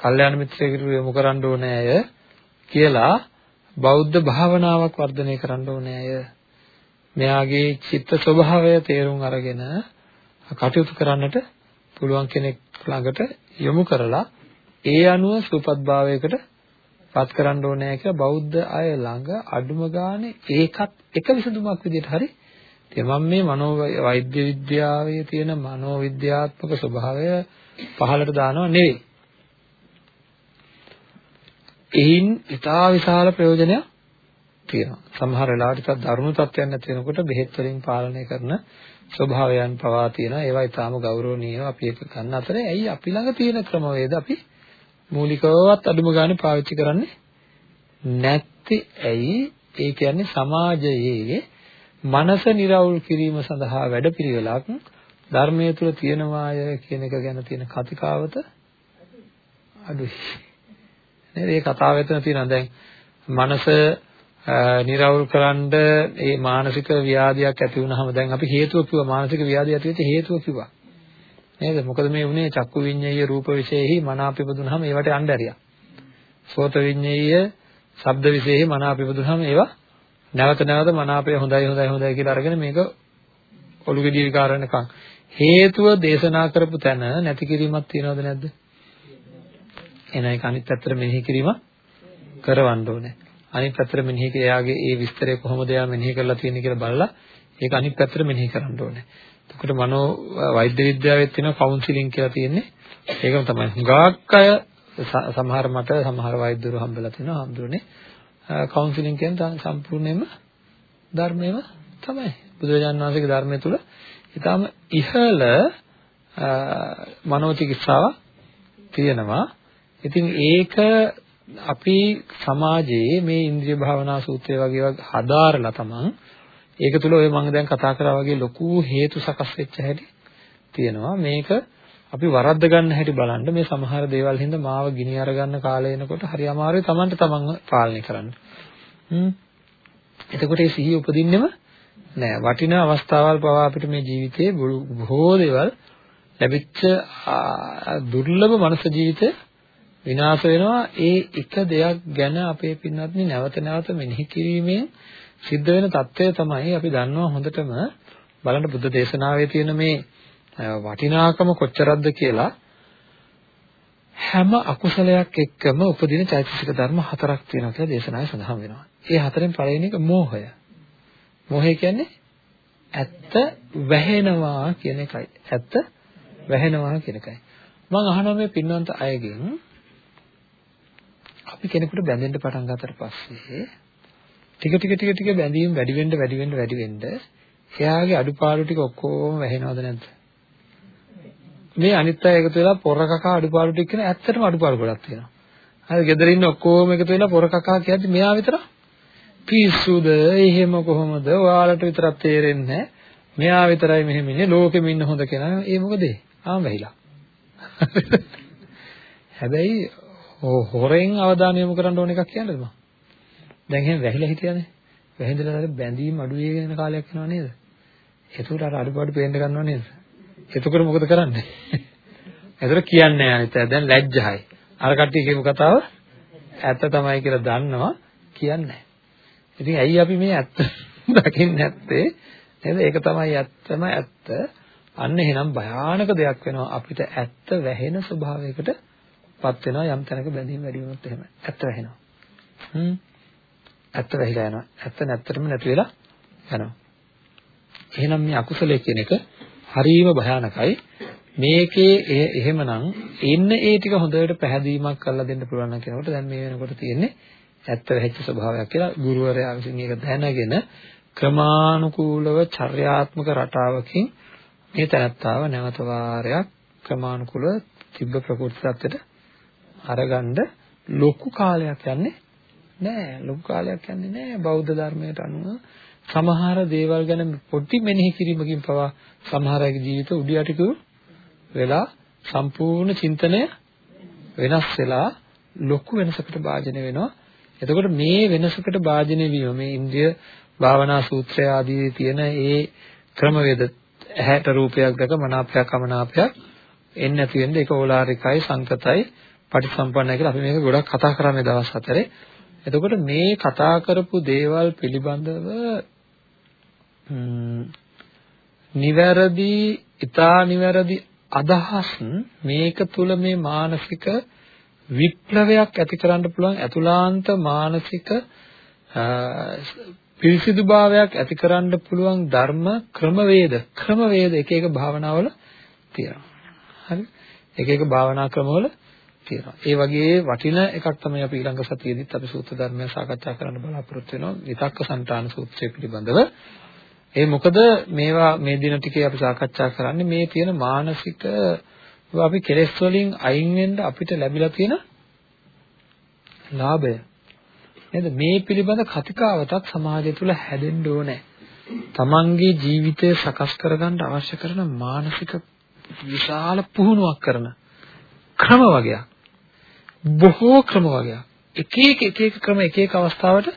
කල්යාණ මිත්‍රයෙකුට යොමු කරන්න ඕනේ අය කියලා බෞද්ධ භාවනාවක් වර්ධනය කරන්න ඕනේ අය. මෙයාගේ චිත්ත ස්වභාවය තේරුම් අරගෙන කටයුතු කරන්නට පුළුවන් කෙනෙක් ළඟට යොමු කරලා ඒ අනුව සුවපත් පත් කරන්න ඕනේ කියලා බෞද්ධ අය ළඟ අඩුම ගානේ ඒකත් එක විසඳුමක් විදිහට හරි ඉතින් මම මේ මනෝ වෛද්‍ය විද්‍යාවේ තියෙන මනෝ විද්‍යාත්මක ස්වභාවය පහලට දානවා නෙවෙයි. එයින් ඉතා විශාල ප්‍රයෝජනයක් තියෙනවා. සමහර වෙලාවට ඉතා දරුණු තත්ත්වයන් නැති වෙනකොට බෙහෙත් වලින් පාලනය කරන ස්වභාවයන් පවා තියෙනවා. ඒවා ඊටාම ගෞරවණීයව අපි එක ගන්න අතරේ ඇයි අපි ළඟ තියෙන ක්‍රමවේද අපි මූලිකවවත් අඩුම ගානේ පාවිච්චි කරන්නේ නැත්තේ ඇයි? ඒ කියන්නේ සමාජයේ මනස નિරවුල් කිරීම සඳහා වැඩපිළිවෙලක් ධර්මයේ තුල තියෙනවාය කියන එක ගැන තියෙන කතිකාවත අඩුයි. නේද? මේ කතාව එතන තියෙනවා දැන් මනස નિරවුල් කරන්න ඒ මානසික ව්‍යාධියක් ඇති වුනහම දැන් අපි හේතුව කිව්වා මානසික ව්‍යාධිය ඇති වෙච්ච හේතුව කිව්වා. නේද? මොකද මේ උනේ චක්කු විඤ්ඤාය රූප විශේෂෙහි මනාපිපදුනහම ඒවට යන්න ඇරියා. සෝත විඤ්ඤාය ශබ්ද විශේෂෙහි මනාපිපදුනහම ඒවා නැවත නැවත මනාපය හොඳයි හොඳයි හොඳයි කියලා අරගෙන මේක ඔලු ගෙඩිය විකාරණකම් හේතුව දේශනා කරපු තැන නැති කිරීමක් තියනවද නැද්ද? එන එක අනිත් පැත්තට මෙනෙහි කිරීම කරවන්න ඕනේ. අනිත් පැත්තට මෙනෙහි කිය එයාගේ ඒ විස්තරය කොහොමද එයා මෙනෙහි කරලා තියෙන්නේ කියලා බලලා ඒක අනිත් පැත්තට මෙනෙහි කරන්න ඕනේ. එතකොට මනෝ වෛද්‍ය විද්‍යාවෙත් තියෙනවා කවුන්සිලින් කියලා තියෙන්නේ. ඒකම තමයි. හුඟක් අය සමහර මට සමහර වෛද්‍යවරු හම්බෙලා තිනවා හම්බුනේ. කවුන්සිලින් කියන්නේ සම්පූර්ණයෙන්ම ධර්මයේම තමයි. බුදුරජාණන් වහන්සේගේ ධර්මය තුල ඊටාම ඉහළ මනෝචිකිත්සාව තියෙනවා. ඉතින් ඒක අපි සමාජයේ මේ ඉන්ද්‍රිය භාවනා සූත්‍රය වගේ හදාරලා තමන් ඒක තුල ඔය මම දැන් කතා කරා වගේ ලොකු හේතු සකස් වෙච්ච හැටි තියෙනවා. මේක අපි වරද්ද ගන්න හැටි බලන්න මේ සමහර දේවල් හින්දා මාව ගිනි අරගන්න කාලය එනකොට හරි අමාරුයි Tamanට Tamanව පාලනය කරන්න. හ්ම්. එතකොට ඒ සිහිය උපදින්නෙම නෑ. වටිනා අවස්ථාවල් පවා අපිට මේ ජීවිතේ බොහෝ දේවල් ලැබිච්ච දුර්ලභ මනුෂ්‍ය ජීවිතය විනාශ වෙනවා. ඒ එක දෙයක් ගැන අපේ පින්වත්නි නැවත නැවත මෙනෙහි කිරීමෙන් සිද්ධ වෙන తත්වය තමයි අපි දන්නවා හොඳටම බලන්න බුද්ධ දේශනාවේ තියෙන මේ වටිනාකම කොච්චරක්ද කියලා හැම අකුසලයක් එක්කම උපදින චෛතසික ධර්ම හතරක් තියෙනවා කියලා දේශනාවේ සඳහන් වෙනවා. ඒ හතරෙන් පළවෙනි එක මෝහය. මෝහය කියන්නේ ඇත්ත වැහෙනවා කියන එකයි. ඇත්ත වැහෙනවා කියන එකයි. මම අහනවා මේ පින්වන්ත අයගෙන් අපි කෙනෙකුට බැඳෙන්න පටන් ගත්තට පස්සේ ටික ටික ටික ටික බැඳීම් වැඩි වෙන්න වැඩි වෙන්න වැඩි වෙන්න එයාගේ අඩුපාඩු ටික ඔක්කොම වැහෙනවද නැද්ද? මේ අනිත් අය එකතු වෙලා පොර කකා අඩුපාඩු ටික කියන ඇත්තටම අඩුපාඩු ගොඩක් තියෙනවා. හරි ගෙදර ඉන්න ඔක්කොම එකතු වෙලා පොර කකා කියද්දි මෙයා විතර පිස්සුද? එහෙම කොහොමද? ඔයාලට විතරක් තේරෙන්නේ මෙයා විතරයි මෙහෙම ඉන්නේ. ලෝකෙම ඉන්න හොඳ කෙනා. ඒ මොකද? ආම වැහිලා. [laughs] හැබැයි හොරෙන් අවධානය යොමු කරන්න ඕන එකක් කියන්නද මම දැන් එහෙම වැහිලා හිටියනේ. වැහිඳලා බැඳීම් අඩු වෙන කාලයක් යනවා නේද? එතකොට අර අඩුපාඩු පේන්න ගන්නව නේද? එතකොට මොකද කරන්නේ? එතකොට කියන්නේ අනිත් දැන් ලැජ්ජයි. අර කට්ටිය කියපු කතාව ඇත්ත තමයි කියලා දන්නවා කියන්නේ. ඉතින් ඇයි අපි මේ ඇත්ත [laughs] දකින්නේ නැත්තේ? නේද? ඒක තමයි ඇත්තම ඇත්ත. අන්න එහෙනම් භයානක දෙයක් වෙනවා අපිට ඇත්ත වැහෙන ස්වභාවයකට පත් වෙනවා යම් තැනක බැඳීම් වැඩි වුණොත් එහෙම. ඇත්ත වැහෙනවා. හ්ම්. ඇත්ත වැහිලා යනවා. ඇත්ත නැත්තටම නැති වෙලා යනවා. එහෙනම් මේ අකුසලයේ කියන එක හරීම භයානකයි. මේකේ එහෙමනම් ඉන්න ඒ ටික හොඳට පැහැදීමක් කරලා දෙන්න පුළුවන් නම් කෙනෙකුට දැන් මේ වෙනකොට තියෙන්නේ ඇත්ත වෙච්ච ස්වභාවයක් කියලා ගුරුවරයා විසින් ඒක දැනගෙන ක්‍රමානුකූලව චර්යාත්මක රටාවකින් මේ තනත්තාව නැවත වාරයක් ක්‍රමානුකූලව තිබ්බ ප්‍රකෘති සත්‍යෙට අරගන්න ලොකු කාලයක් යන්නේ නෑ. ලොකු කාලයක් යන්නේ නෑ බෞද්ධ ධර්මයට අනුව. සමහර දේවල් ගැන පොඩි මෙනෙහි කිරීමකින් පවා සමහර අයගේ ජීවිත උඩි යටිකු වෙලා සම්පූර්ණ චින්තනය වෙනස් වෙලා ලොකු වෙනසකට භාජනය වෙනවා. එතකොට මේ වෙනසකට භාජනය වීම මේ ඉන්ද්‍රිය භාවනා සූත්‍රය ආදී තියෙන ඒ ක්‍රමවේද ඇහැට රූපයක් දැක මනාපයක් අමනාපයක් එන්නේ නැති වෙන්න ඒක ඕලාරිකයි සංකතයි. පටිසම්පන්නයි කියලා අපි මේක ගොඩක් කතා කරන්නේ දවස් හතරේ. එතකොට මේ කතා කරපු දේවල් පිළිබඳව නිවැරදි, ඊටා නිවැරදි අදහස් මේක තුල මේ මානසික විප්ලවයක් ඇති කරන්න පුළුවන් අතුලාන්ත මානසික පිරිසිදුභාවයක් ඇති කරන්න පුළුවන් ධර්ම ක්‍රමවේද ක්‍රමවේද එක එක භාවනාවල තියෙනවා. හරි? එක එක භාවනා ක්‍රමවල තියෙනවා. ඒ වගේ වටින එකක් තමයි අපි ඊළඟ සතියේදීත් අපි සූත්‍ර ධර්මය සාකච්ඡා කරන්න බලාපොරොත්තු වෙනවා. විතක්ක සංතාන සූත්‍රය පිළිබඳව. ඒ මොකද මේවා මේ දින ටිකේ අපි සාකච්ඡා කරන්නේ මේ තියෙන මානසික අපි කෙලෙස් වලින් අයින් වෙන්න අපිට ලැබිලා තියෙන ලාභය නේද මේ පිළිබඳ කතිකාවතක් සමාජය තුළ හැදෙන්න ඕනේ. තමන්ගේ ජීවිතය සකස් කරගන්න අවශ්‍ය කරන මානසික විශාල පුහුණුවක් කරන ක්‍රම වගයක්. බොහෝ ක්‍රම වගයක්. එක එක එක එක ක්‍රම එක එක අවස්ථාවට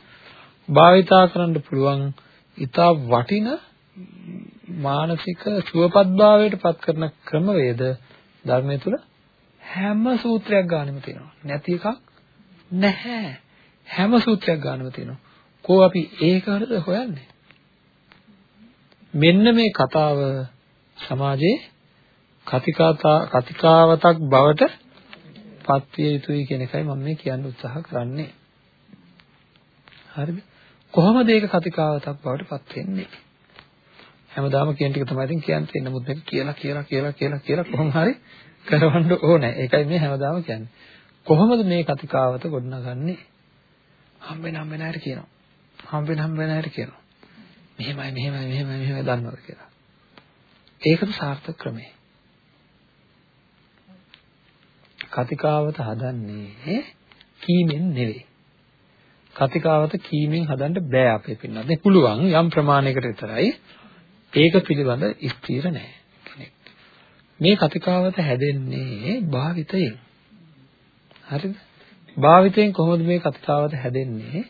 භාවිතා කරන්න පුළුවන් ඊටා වටින මානසික සුවපත්භාවයට පත් කරන ක්‍රමවේද ධර්මයේ තුල හැම සූත්‍රයක් ගානෙම තියෙනවා. නැති එකක් නැහැ. හැම සූත්‍රයක් ගානෙම තියෙනවා. කෝ අපි ඒකවලද හොයන්නේ? මෙන්න මේ කතාව සමාජයේ කතිකාතා කතිකාවතක් බවට පත්විය යුතුයි කියන එකයි මම මේ කියන්න උත්සාහ කරන්නේ. හරිද? කොහොමද ඒක කතිකාවතක් බවට පත් වෙන්නේ? හැමදාම කියන ටික තමයි ඉතින් කියන්නේ. නමුත් මේක කියලා කියලා කියලා කියලා කියලා කොහොම හරි කරවන්න ඕනේ. ඒකයි මේ හැමදාම කියන්නේ. කොහොමද මේ කතිකාවත ගොඩනගන්නේ? හම්බෙන හම්බෙන හැටි කියනවා. හම්බෙන හම්බෙන හැටි කියනවා. මෙහෙමයි මෙහෙමයි මෙහෙමයි මෙහෙමයි දන්නවද කියලා. ඒකද සාර්ථක ක්‍රමය. කතිකාවත හදන්නේ කීමෙන් නෙවෙයි. කතිකාවත කීමෙන් හදන්න බෑ අපේ පින්නත්. පුළුවන් යම් ප්‍රමාණයකට විතරයි. ඒක පිළිබඳ ස්ථිර නැහැ කෙනෙක්. මේ කතිකාවත හැදෙන්නේ භාවිතයෙන්. හරිද? භාවිතයෙන් කොහොමද මේ කතිකාවත හැදෙන්නේ?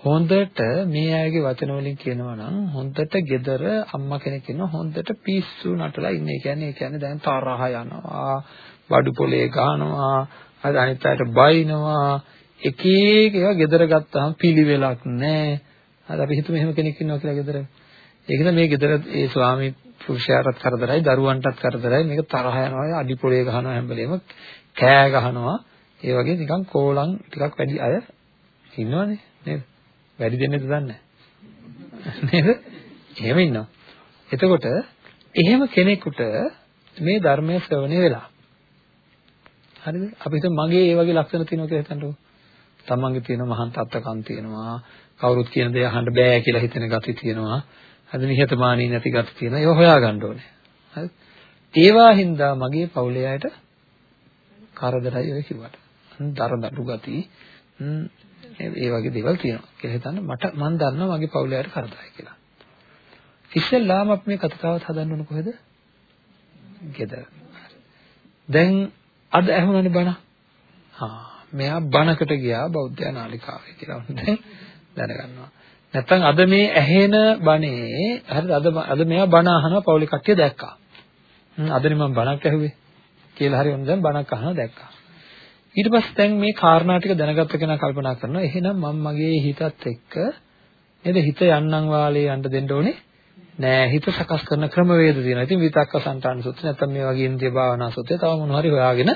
හොඳට මේ අයගේ වචන වලින් කියනවා නම් හොඳට gedara අම්මා කෙනෙක් ඉන්නවා හොඳට පිස්සු නටලා ඉන්නේ. ඒ කියන්නේ ඒ කියන්නේ දැන් තරහ යනවා, බඩු පොලේ ගහනවා, අර අනිත් අයට බයිනවා. එක එක ඒවා gedara ගත්තාම පිළිවෙලක් නැහැ. අර අපි හිතමු එහෙම කෙනෙක් ඉන්නවා කියලා gedara. ඒකද මේ gedara ඒ ස්වාමී පුරුෂයාටත් කරදරයි දරුවන්ටත් කරදරයි මේක තරහ යනවා අඩි පොලේ ගහනවා හැම වෙලේම කෑ ගහනවා. ඒ වගේ නිකන් කෝලම් ටිකක් වැඩි අය ඉන්නවනේ නේද? වැඩි දෙන්නේද දන්නේ නේද? එහෙම ඉන්නවා. එතකොට එහෙම කෙනෙකුට මේ ධර්මය ශ්‍රවණය වෙලා හරිද? අපි හිතමු මගේ ඒ වගේ ලක්ෂණ තියෙනවා කියලා හිතන්නකෝ. තමන්ගේ තියෙන මහාන් තත්ත්වකම් තියෙනවා. කවුරුත් කියන දේ අහන්න බෑ කියලා හිතෙන gati තියෙනවා. අද නිහතමානී නැති gati තියෙනවා. ඒව හොයාගන්න ඕනේ. හරිද? ඒවා හින්දා මගේ පවුලේ අයට කරදරයි ඔය කිව්වට. දරදඬු gati ඒ වගේ දේවල් තියෙනවා කියලා හිතන්න මට මම දන්නවා මගේ පවුලේ අයට කරදරයි කියලා. ඉස්සෙල්ලාම අපි මේ කතාවත් හදන්න ඕන කොහෙද? ගෙදර. දැන් අද ඇහුණානේ බණ. හා මෙයා බණකට ගියා බෞද්ධ නාලිකාවේ කියලා. දැන් දැනගන්නවා. නැත්තම් අද මේ ඇහෙන බණේ හරිද අද අද මෙයා බණ අහනවා පෞලි කට්ටිය දැක්කා. අදනේ මම බණක් ඇහුවේ කියලා හරි ඔන්න දැන් බණක් අහනවා දැක්කා. ඊට පස්සේ දැන් මේ කාරණා ටික දැනගත්ත කෙනා කල්පනා කරනවා එහෙනම් මම මගේ හිතත් එක්ක නේද හිත යන්නම් වාලේ යන්න දෙන්න ඕනේ නෑ හිත සකස් කරන ක්‍රමවේද තියෙනවා. ඉතින් විතක්ක සංතාන සුත්‍රය නැත්නම් මේ වගේ ඉන්ද්‍රිය භාවනා සුත්‍රය තව මොන හරි හොයාගෙන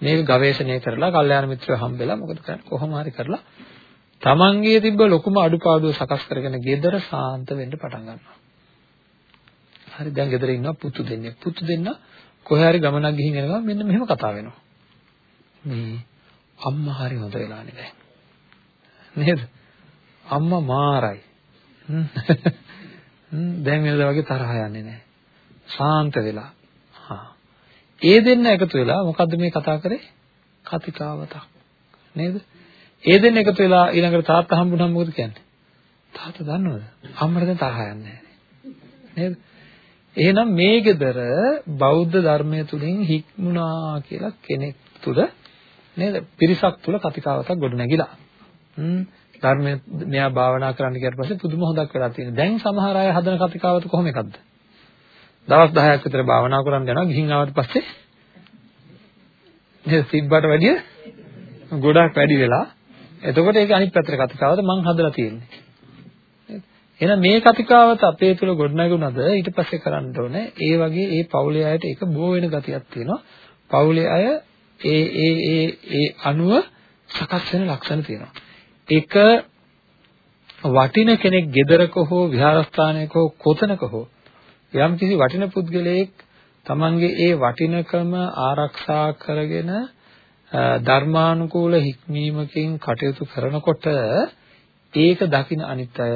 මේක ගවේෂණය කරලා කල්යාණ මිත්‍රව හම්බෙලා මොකද කරන්නේ කොහොම හරි කරලා තමන්ගේ තිබ්බ ලොකුම අඩුපාඩුව සකස් කරගෙන gedara සාන්ත වෙන්න පටන් ගන්නවා. හරි දැන් gedara ඉන්නවා පුතු දෙන්නේ. පුතු දෙන්න කොහේ හරි ගමනක් ගිහින් එනවා මෙන්න මෙහෙම කතා වෙනවා. මේ අම්මා හරි හොඳ වෙලානේ දැන්. නේද? අම්මා මාරයි. දැන් වෙනද වගේ තරහ යන්නේ නැහැ. ශාන්ත වෙලා. හා. ඒ දෙන්න එකතු වෙලා මොකද්ද මේ කතා කරේ? කතිකාවතක්. නේද? ඒ දෙන්න එකතු වෙලා ඊළඟට තාත්තා හම්බුනම මොකද කියන්නේ? තාත්තා දන්නවද? අම්මට දැන් තරහ යන්නේ නේද? එහෙනම් මේ ගෙදර බෞද්ධ ධර්මය තුලින් හික්මුණා කියලා කෙනෙක් තුල නේද? පිරිසක් තුල කතිකාවතක් ගොඩ නැගිලා. හ්ම් ධර්මය මෙයා භාවනා කරන්න ගියාට පස්සේ පුදුම හොදක් වෙලා තියෙනවා. දැන් සමහර අය හදන කතිකාවත කොහොම එකක්ද? දවස් 10ක් විතර භාවනා කරන්න යනවා. ගිහින් ආවට පස්සේ නේද තිබ්බට වැඩිය ගොඩක් වැඩි වෙලා එතකොට ඒක අනිත් පැත්තට කතිකාවත මං හදලා තියෙන්නේ. එහෙනම් මේ කතිකාවත අපේ තුල ගොඩනගුණාද ඊට පස්සේ කරන්න ඕනේ ඒ වගේ ඒ පවුලේ අයට ඒක බෝ වෙන ගතියක් තියෙනවා. පවුලේ අය ඒ ඒ ඒ ඒ අණුව සකස් වෙන ලක්ෂණ තියෙනවා. එක වටින කෙනෙක් ගෙදරක හෝ විහාරස්ථානයක හෝ කොතනක හෝ යම් කිසි වටින පුද්ගලයෙක් තමන්ගේ ඒ වටිනකම ආරක්ෂා කරගෙන ධර්මානුකූල හික්මීමකින් කටයුතු කරනකොට ඒක දකින අනිත් අය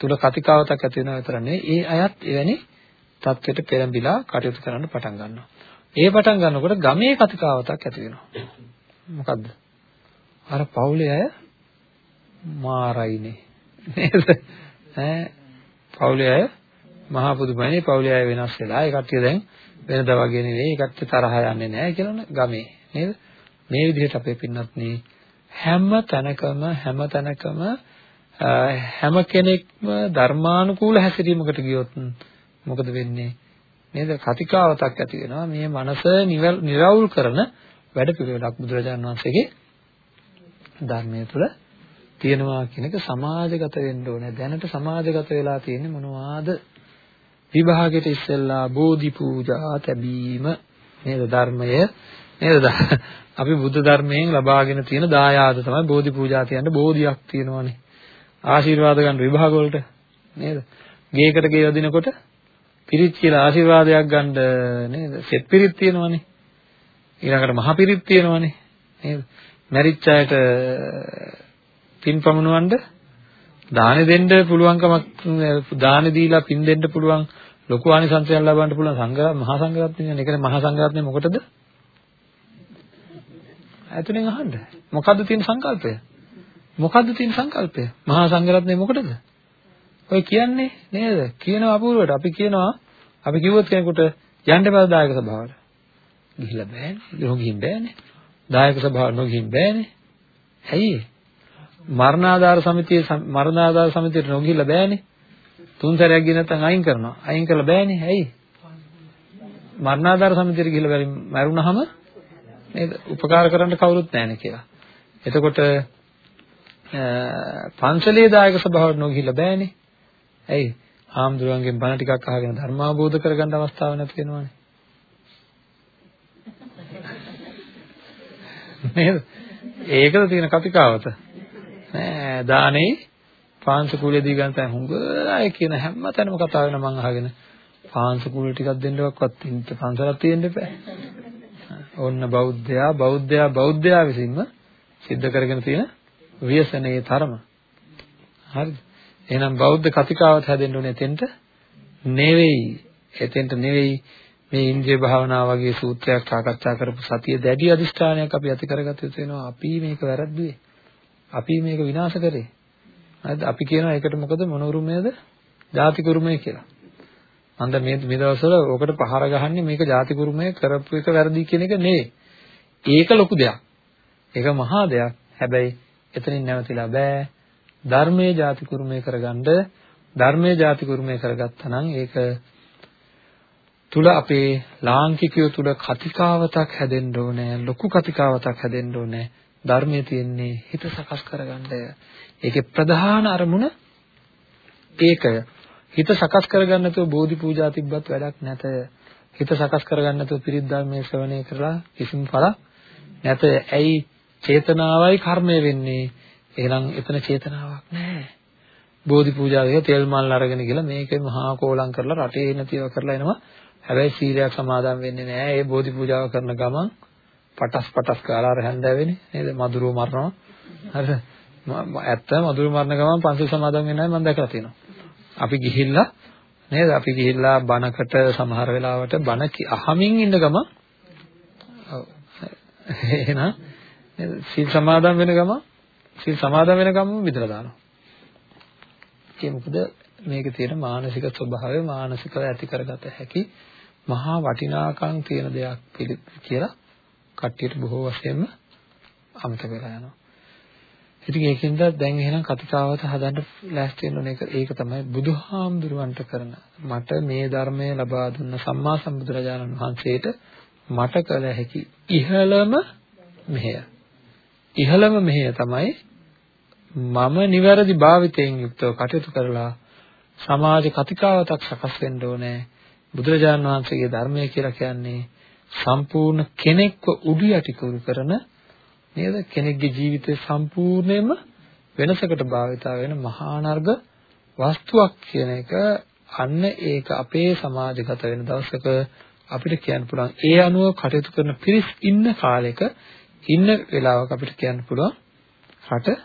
තුල කතිකාවතක් ඇති වෙනවා විතර නෙවෙයි ඒ අයත් එවැනි தත්වෙට පෙරඹිලා කටයුතු කරන්න පටන් ගන්නවා. ඒ පටන් ගන්නකොට ගමේ කතිකාවතක් ඇති වෙනවා. මොකද්ද? අර පවුලේ අය මාරයිනේ. නේද? ඈ? පවුලේ අය මහා පුදුමයිනේ. පවුලේ අය වෙනස් වෙලා ඒ කට්ටිය දැන් වෙනදා වගේ නෙවෙයි. ඒ කට්ටිය තරහ යන්නේ නැහැ කියලා ගමේ. නේද? මේ විදිහට අපේ පින්නත් හැම තැනකම හැම තැනකම හැම කෙනෙක්ම ධර්මානුකූල හැසිරීමකට ගියොත් මොකද වෙන්නේ? නේද? කතිකාවතක් ඇති වෙනවා. මේ මනස නිරවුල් කරන වැඩ පිළිවෙලක් බුදුරජාණන් වහන්සේගේ ධර්මයේ තුල තියෙනවා කියන එක සමාජගත වෙන්න ඕනේ. දැනට සමාජගත වෙලා තියෙන්නේ මොනවාද? විභාගයට ඉස්සෙල්ලා බෝධි පූජා තැබීම නේද ධර්මය නේද? අපි බුද්ධ ධර්මයෙන් ලබාගෙන තියෙන දායාද තමයි බෝධි පූජා කියන්නේ බෝධියක් තියෙනවානේ. ආශිර්වාද ගන්න විභාග වලට නේද? ගේකට ගේ යදිනකොට පිරිත් කියලා ආශිර්වාදයක් ගන්න නේද? සෙත් පිරිත් තියෙනවානේ. ඊළඟට මහ පිරිත් තියෙනවානේ. නේද? මැරිච්ච අයට පින් පමුණවන්න දාන දෙන්න පුළුවන්කමක් දාන දීලා පින් දෙන්න පුළුවන් ලොකු ආනිසංසයන් ලබන්න පුළුවන් සංඝ මහා සංඝරත්නය නේ. ඒකනේ මහා සංඝරත්නය මොකටද? ඇතුලෙන් අහන්න. මොකද්ද තියෙන සංකල්පය? මොකද්ද තියෙන සංකල්පය? මහා සංඝරත්නය මොකටද? ඔය කියන්නේ නේද? කියනවා අපූර්වට. අපි කියනවා අපි කිව්වොත් කෙනෙකුට යන්න බෑ දායක සභාවට. ගිහිල්ලා බෑනේ. නොගිහින් බෑනේ. දායක සභාව නොගිහින් බෑනේ. ඇයි මරණාධාර සමිතිය මරණාධාර සමිතියට නොගිහිල්ලා බෑනේ. තුන් සැරයක් ගිහින් නැත්නම් අයින් කරනවා. අයින් කරලා බෑනේ. ඇයි? මරණාධාර සමිතියට ගිහිල්ලා බැරි මරුණාම නේද? උපකාර කරන්න කවුරුත් නැහැනේ කියලා. එතකොට පන්සලේ දායක සභාවට නොගිහිල්ලා බෑනේ. ඇයි? ආම්දුරන්ගෙන් බණ ටිකක් අහගෙන ධර්මාබෝධ කරගන්න අවස්ථාවක් නැති වෙනවනේ. නේද? ඒකද තියෙන කතිකාවත. නෑ දානේ පාංශ කුලෙදී ගන්න තැන හුඟ අය කියන හැම තැනම කතා වෙන මං අහගෙන පාංශ කුල ටිකක් දෙන්නවක්වත් ඉන්න පන්සලක් තියෙන්න එපා. ඕන්න බෞද්ධයා බෞද්ධයා බෞද්ධයා විසින්ම සිද්ධ කරගෙන තියෙන ව්‍යසනයේ තරම. හරිද? එහෙනම් බෞද්ධ කතිකාවත් හැදෙන්න ඕනේ එතෙන්ට නෙවෙයි. එතෙන්ට නෙවෙයි මේ ඉන්ද්‍රිය භාවනාව වගේ සූත්‍රයක් සාකච්ඡා කරපු සතිය දැඩි අදිෂ්ඨානයක් අපි ඇති කරගත යුතු වෙනවා. අපි මේක වැරද්දුවේ. අපි මේක විනාශ කරේ. හරිද? අපි කියනවා ඒකට මොකද මොනුරුමයේද? ජාතික උරුමය කියලා. මම දැන් මේ මේ දවස්වල ඔකට පහර ගහන්නේ මේක ජාතික උරුමය කරපු එක වැරදි කියන එක නෙවෙයි. ඒක ලොකු දෙයක්. ඒක මහා දෙයක්. හැබැයි එතනින් නැවතිලා බෑ. ධර්මයේ ජාතික උරුමය කරගන්න ධර්මයේ ජාතික උරුමය කරගත්තා නම් ඒක තුල අපේ ලාංකිකයෝ තුල කතිකාවතක් හැදෙන්න ඕනේ ලොකු කතිකාවතක් හැදෙන්න ඕනේ ධර්මයේ තියෙන්නේ හිත සකස් කරගන්නය. ඒකේ ප්‍රධාන අරමුණ ඒකය. හිත සකස් කරගන්න නැතුව බෝධි පූජා තිබ්බත් වැඩක් නැත. හිත සකස් කරගන්න නැතුව පිරිත් ධර්මයේ ශ්‍රවණය කරලා කිසිම ಫಲක් නැත. ඇයි චේතනාවයි කර්මය වෙන්නේ? එහෙනම් එතන චේතනාවක් නැහැ. බෝධි පූජාවේ තෙල් මල් අරගෙන ගිහලා මේකේ මහා කෝලම් කරලා රටේ නැතිව කරලා එනවා. හැබැයි සීලයක් සමාදන් වෙන්නේ නැහැ. ඒ බෝධි පූජාව කරන ගමන් පටස් පටස් කාලා අර හැන්දෑවෙන්නේ නේද? මధుරෝ මරනවා. හරිද? ඇත්ත මధుරෝ මරන ගමන් පන්සල් සමාදන් වෙන්නේ නැහැ මම දැකලා තියෙනවා. අපි ගිහිල්ලා නේද? අපි ගිහිල්ලා බණකට සමහර වෙලාවට බණ අහමින් ඉන්න ගමන් එහෙනම් සීල් සමාදන් වෙන ගමන් සීල් සමාදන් වෙන ගමන් විදලා දානවා. ඒ මොකද මේකේ තියෙන මානසික ස්වභාවය මානසිකව ඇති කරගත හැකි මහා වටිනාකම් තියෙන දෙයක් කියලා කට්ටියට බොහෝ වශයෙන්ම අමතක වෙලා යනවා. ඉතින් ඒකෙන්ද දැන් එහෙනම් කතිකාවත හදන්න ලෑස්ති වෙන එක ඒක තමයි බුදුහාමුදුරුවන්ට කරන මට මේ ධර්මය ලබා දුන්න සම්මා සම්බුදුරජාණන් වහන්සේට මට කළ හැකි ඉහළම මෙහෙය. ඉහළම මෙහෙය තමයි මම නිවැරදි භාවිතයෙන් යුක්තව කටයුතු කරලා සමාජ කතිකාවතක් සකස් වෙන්න ඕනේ. බුදුරජාණන් වහන්සේගේ ධර්මය කියලා කියන්නේ සම්පූර්ණ කෙනෙක්ව උඩු යටි කුරු කරන නේද? කෙනෙක්ගේ ජීවිතය සම්පූර්ණයෙන්ම වෙනසකට භාවිතා වෙන මහා නර්ග වස්තුවක් කියන එක අන්න ඒක අපේ සමාජගත වෙන දවසක අපිට කියන්න පුළුවන්. ඒ අනුව කටයුතු කරන පිරිස් ඉන්න කාලෙක ඉන්න වෙලාවක අපිට කියන්න පුළුවන් රට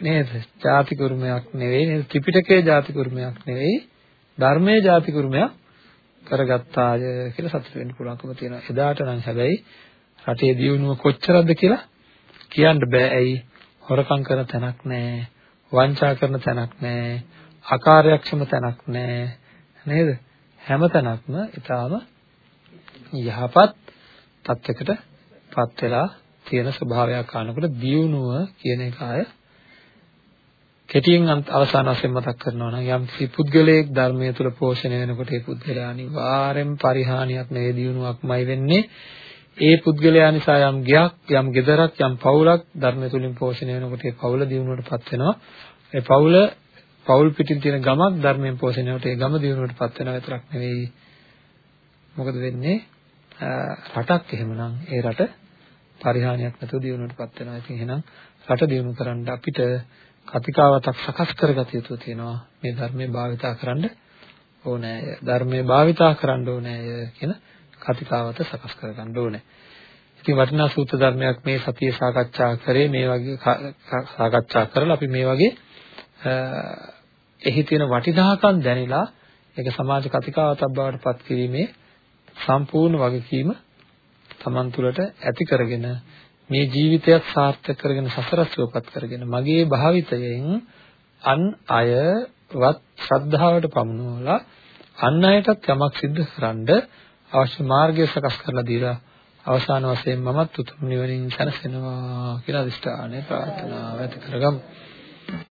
නේද? ජාතික උරුමයක් නෙවෙයි ත්‍රිපිටකයේ ජාතික උරුමයක් නෙවෙයි ධර්මයේ ජාතික උරුමයක් කරගත්තාය කියලා සතුට වෙන්න පුළුවන්කම තියෙනවා. එදාට නම් හැබැයි රටේ දියුණුව කොච්චරද කියලා කියන්න බෑ. ඇයි? හොරකම් කරන තැනක් නැහැ. වංචා කරන තැනක් නැහැ. අකාර්යක්ෂම තැනක් නැහැ. නේද? හැම තැනක්ම ඊටාම යහපත් තත්යකට පත් වෙලා තියෙන ස්වභාවයක් ආනකොට දියුණුව කියන එක ආය කෙටියෙන් අවසාන වශයෙන් මතක් කරනවා නම් යම් කිසි පුද්ගලයෙක් ධර්මයේ තුල පෝෂණය වෙනකොට ඒ පුද්ගලයා අනිවාර්යෙන් පරිහානියක් නෙවෙයි දියුණුවක්මයි වෙන්නේ. ඒ පුද්ගලයා නිසා යම් ගයක්, යම් gedarak, යම් පවුලක් ධර්මය තුලින් පෝෂණය වෙනකොට ඒ පවුල දියුණුවටපත් වෙනවා. ඒ පවුල පවුල් පිටින් තියෙන ගමක් ධර්මයෙන් පෝෂණය වෙනකොට ඒ ගම දියුණුවටපත් වෙනවා විතරක් නෙවෙයි. මොකද වෙන්නේ? රටක් එහෙමනම් ඒ රට පරිහානියක් නැතුව දියුණුවටපත් වෙනවා. ඉතින් එහෙනම් රට දියුණු කරන්න අපිට කතිකාවතක් සකස් කරගත යුතු තියෙනවා. මේ ධර්මයේ භාවිතා කරන්න ඕනෑය. ධර්මයේ භාවිතා කරන්න ඕනෑය කියන කතිකාවත සකස් කරගන්න ඕනේ. ඉතින් වටිනා සූත්‍ර ධර්මයක් මේ සතියේ සාකච්ඡා කරේ. මේ වගේ සාකච්ඡා කරලා අපි මේ වගේ එහි තියෙන වටිනාකම් දැනিলা ඒක සමාජ කතිකාවතක් බවට පත් කිරීමේ සම්පූර්ණ වගකීම Taman තුළට ඇති කරගෙන මේ ජීවිතයත් සාර්ථක කරගෙන සසර සුවපත් කරගෙන මගේ භාවිතයෙන් අන් අයවත් ශ්‍රද්ධාවට පමුණුවලා අන් අයටත් යමක් සිද්ධ කරන්න අවශ්‍ය මාර්ගය සකස් කරලා දීලා අවසාන වශයෙන් මමත් උතුම් නිවනින් සැනසෙනවා කියලා අදිෂ්ඨානය ප්‍රාර්ථනාව ඇති කරගමු.